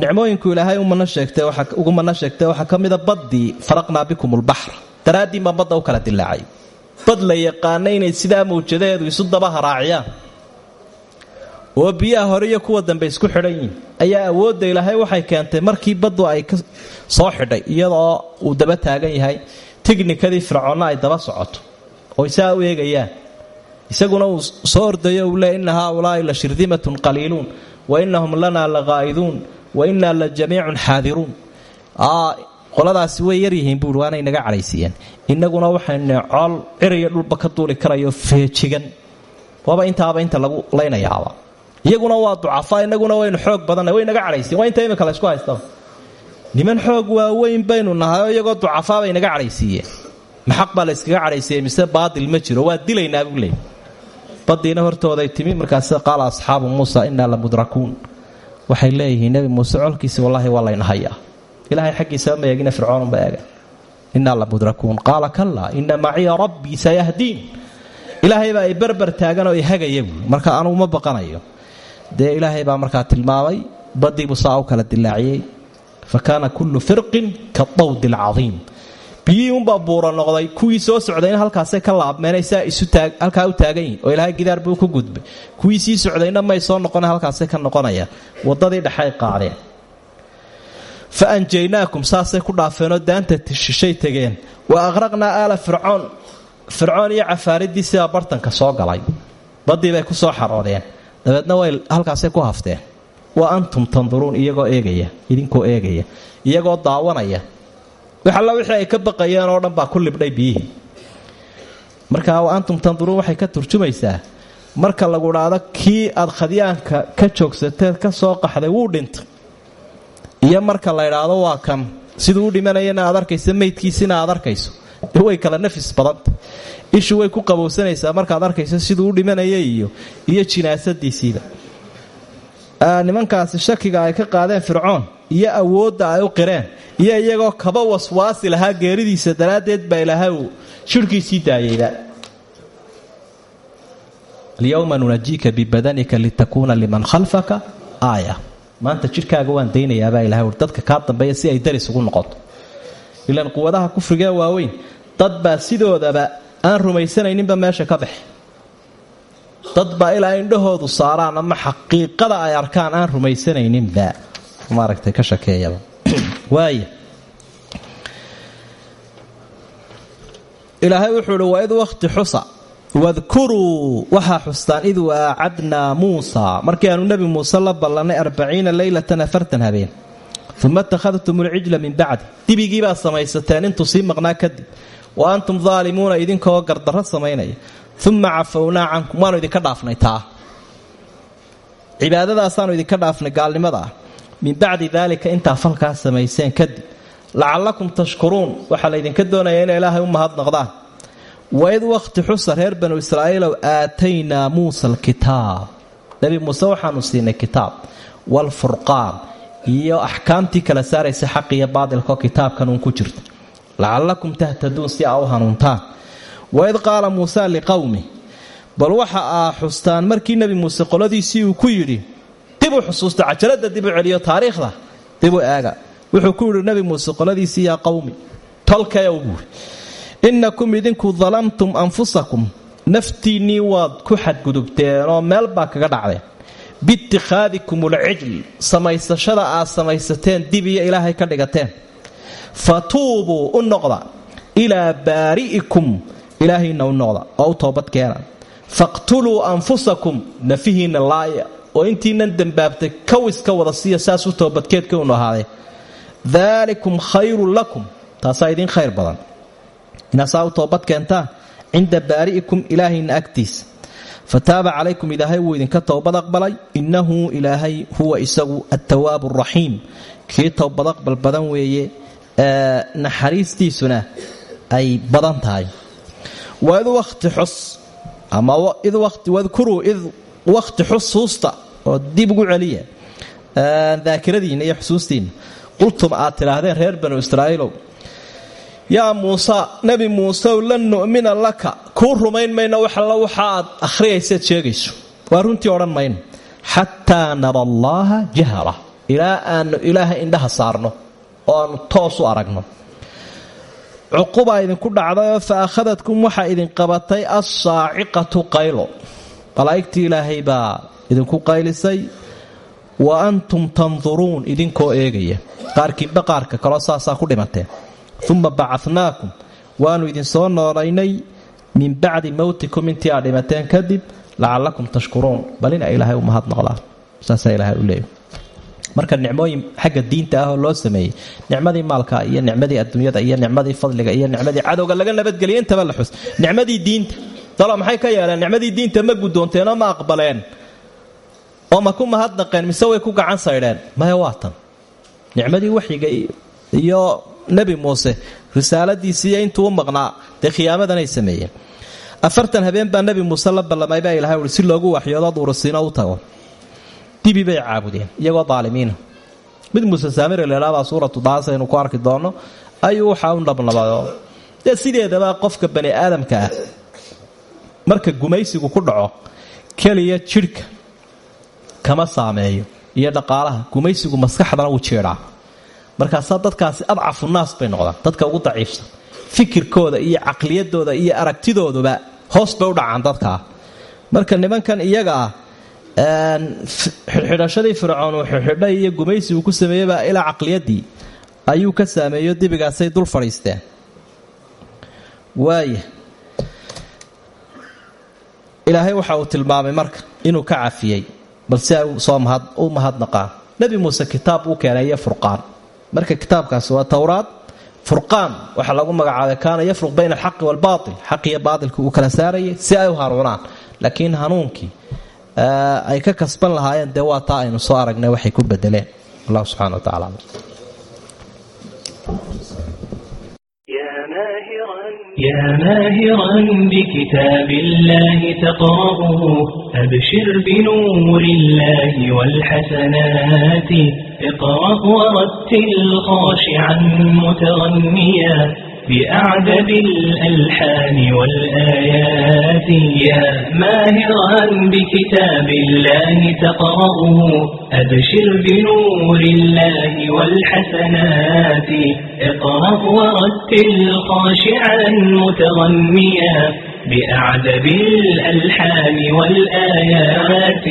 nicmooyinku ilaahay ugu mana sheegtay waxaa ka mida baddii faraqnaa bikum lbaxr daraaddiin baa badda u kala dilaacay bad la yaqaana inay sidaa mawjadaheedu isu daba haraaciyaan. Oo biyaha hore iyo kuwa dambe isku xidhan yihiin ayaa awoodda ilaahay waxay keentay markii baddu ay ka soo xidhay iyadoo uu daba taagan yahay tignikadii fircoonna ay daba socoto oy saa u eegayaan. Isaguna uu soo ordayo uu le inna haaulaa'i la shirdimatun qaliiluun wa innahum lanaa la qaa'iduun wa innaa la jamiicun xaadiruun qoladaasi way yaryihiin buui waanay naga cadhaysiiyeen innaguna waxaynu cool ciriyo dhulba ka duuli karayo feejigan. Waaba intaaba inta lagu laynayaaba iyaguna waa ducafa inaguna waynu xoog badanna way naga cadhaysiyen waa inta imika laysku haystaba niman xoog waaweyn baynu nahay oo iyagoo ducafaa bay naga cadhaysiiyeen maxaq baa la yskaga cadhaysiiyey mise baadil ma jiro waa dilaynaa buu leey badiina hortooday timi markaas qaala asxaabu muusa innaa la mudrakuun. Waxay leeyihiin nebi muuse colkiisi wallaahi waa laynahayaa ilaahay xaggiisaba ma eegina fircoonunba eega innaa la mudrakuun. Qaala kallaa inna maciya rabbii sayahdiin. Ilaahay baa i barbar taaganoo i hagaya buui marka anugu ma baqanayo. Dee ilaahay baa markaa tilmaamay badiibuu saa kala dilaaciyey fa kaana kullu firqin kadawdi alcadiim biyihii unbaa noqday kuwii soo socdayna halkaasay ka laabmeenay saa halkaa u taagan oo ilaahay gidaar buu ku gudbay. Kuwii sii socdayna may soo noqona halkaasay ka noqonayaan wadadii dhexay qaadeen fa anjaynaakum saasay ku dhaafeenoo daanta shishay tegeen wa aqraqnaa aala fircoon fircoon iyo cafaaridii sidaa bartanka soo galay badii bay ku soo xaroodeen dabeedna way halkaasay ku hafteen wa antum tanduruun iyagoo eegaya idinkoo eegaya iyagoo daawanaya waxalla wixii ay ka baqayeen oo dhan ku libdhay biyihii marka wa antum tanduruun waxay ka turjumaysaa marka lagu dhaado kii aad khadyaanka ka joogsateed ka soo qaxday wuu dhintay iyo marka la ydhaahdo waa kan. Siduu u dhimanayana aad arkayso meydkiisina aad arkayso. Way kala nafis badanta. Ishu way ku qabowsanaysaa markaad arkayso siduu u dhimanaya iyo iyo jinaasadiisiiba. Nimankaasi shakiga ay ka qaadeen fircoon iyo awoodda ay u qireen iyo iyagoo kaba waswaasi lahaa geeridiisa daraaddeed baa ilaahay uu shirhkiisii daayeyba alyowma nunajiika bibadanika litakuuna liman khalfaka aaya maanta jidhkaaga waan daynayaabaa ilahay ui dadka kaa dambeeya si ay daris ugu noqoto. Ilaan quwadaha kufrigee waaweyn dad baa sidoodaba aan rumaysanayninba meesha ka baxe dad baa ilaa indhahoodu saaraan ama xaqiiqada ay arkaan aan rumaysanayninba. Maaragtay ka shakeeyaba. Waaya ilaahay wuxuu uhi waid wakhti xusa wadkuruu waxaa xustaan id waacadnaa muusa. Markii aanu nebi muuse la ballannay arbaciina leylatan afartan habeen. Uma ittakhadtum ulcijla min bacdi. Dibigiibaa samaysateen intuu sii maqnaa kadib. Wa antum daalimuuna idinkoo gardarro samaynaya. Uma cafownaa cankum waanu idinka dhaafnay taa. Cibaadadaasaanu idinka dhaafnay gaalnimada. Min bacdi daalika intaa falkaa samayseen kadib. Lacallakum tashkuruun waxaa laydinka doonaya inay ilaahay u mahadnaqdaan waid wakhti xusa reer banu israa'iilow aataynaa muusa alkitaab. Nebi muuse waxaanu siinay kitaab waalfurqaan iyo axkaamtii kala saaraysa xaq iyo baadilkaoo kitaabkan uun ku jirta. Lacallakum tahtaduun si aa u hanuuntaan. Waid qaala muusa liqowmi bal waxa aa xustaan markii nebi muuse qoladiisii uu ku yidhi dib u xusuusta cajalada dib u celiyo taariikhda. Dib u eega wuxuu ku yidhi nebi muuse qoladiisii yaa qowmi tolkayow buuri innakum idinku dalamtum anfusakum. Naftiinnii waad ku xadgudubteen oo meel baa kaga dhacdeen biitikhaadikum ulcijl samaysashada aad samaysateen dib iyo ilaahay ka dhigateen. Fatuubuu u noqda. Ilaa baari'ikum. Ilaahayna u noqda oo u toobadkeena faqtuluu anfusakum. Nafihiinna laaya. Oo intiinan dembaabtay kawiska wada siiya u toobadkeedka unu ahaadee daalikum khayrun lakum. Taasaa idiin khayr badan inaasaa u toobad keentaan cinda baari'ikum ilaahayna agtiisa fataaba calaykum ilaahay wuu idinka towbad aqbalay. Innahu ilaahay huwa isagu attawaabu araxiim kii towbad aqbal badan weeye naxariistiisuna ay badan tahay. Waid wakhti xus ama id wati wadkuruu id wakhti xusuusta oo dib ugu celiya daakiradiinna iyo xusuustiinna qultum aad tidhaahdeen reer banu israa'iilow yaa muuse nebi muusew lan nu'mina laka. Kuu rumayn mayno wax alla waxa aad akhriyaysaad sheegayso. Waa runtii odhan mayno xataa nara allaaha jahra. Ilaa aanu ilaaha indhaha saarno oo aanu toos u aragno. Cuqubaa idinku dhacdayoo fa akhadadkum waxaa idin qabatay assaaciqatu qaylo. Malaa'igtii ilaahay baa idinku qaylisay wa antum tanduruun idinkoo eegaya. Qaarkiinba qaarka kaloo saasaa ku dhimateen uma bacadnaakum waannu idin soo noolaynay min bacdi mowtikum intii aad dhimateen kadib lacallakum tashkuruun bal ina ilaahay u mahadnoqdaan saasaa u leeyahy marka nicmooyin xagga diinta ah oo loo sameeyey nicmadii maalka iyo nicmadii adduunyada iyo nicmadii fadliga iyo nicmadii cadowga laga nabadgeliya intaba la xus nicmadii diinta dalo maxay ka yeeleen nicmadii diinta ma gudoonteenoo ma aqbaleen oo ma ku mahadnaqeen mise way ku gacan saydheen maya waa nicmadii waxyiga iyo nebi muuse risaaladiisiiyo intuu u maqnaa dee khiyaamadanay sameeyeen. Afartan habeen baa nebi muuse la ballamay baa ilahay ui si loogu waxyoodo duurasiino u tago. Dibi bay caabudeen iyagoo daalimiina mid muuse saamiri leelaabaa suuratu daasa aynu ku arki doonno ayuu waxaa u nabnabado dee sideedaba qofka bani aadamka ah marka gumaysigu ku dhaco keliya jidhka kama saameeyo iyo dhaqaalaha gumaysigu maskaxdana wuu jeedhaa markaasaa dadkaasi adcafu naas bay noqdaan. Dadka ugu daciifsan. Fikirkooda iyo caqliyadooda iyo aragtidooduba hoos bay u dhacaan dadkaa marka nimankan iyaga ah xidhxidhashadii fircoon uu xidxidhay iyo gumaysi uu ku sameeyeybaa ilaa caqliyadii ayuu ka saameeyo dibigaasay dul fadhiisteen. Waaya ilaahay waxa uu tilmaamay marka inuu ka cafiyey balse ay soo u mahadnaqaan. Nebi muuse kitaab uu keenay iyo furqaan marka kitaabkaasi waa towraad furqaan waxaa lagu magacaabay kaana yafruq bayna alxaqi waalbaatil xaq iyo baatilka uu kala saarayay si ay u hanuunaan laakiin hanuunkii ay ka kasban lahaayeen dee waa taa aynu soo aragnay waxay ku bedeleen allah subxana wa tacala يا ماهرا بكتاب الله تقرأه أبشر بنور الله والحسنات اقرأ ورتل خاشعا متغنيا بأعذب الألحان والآيات يا ماهرا بكتاب الله تقرأه أبشر بنور الله والحسنات اقرأ ورتل خاشعا متغنيا بأعذب الألحان والآيات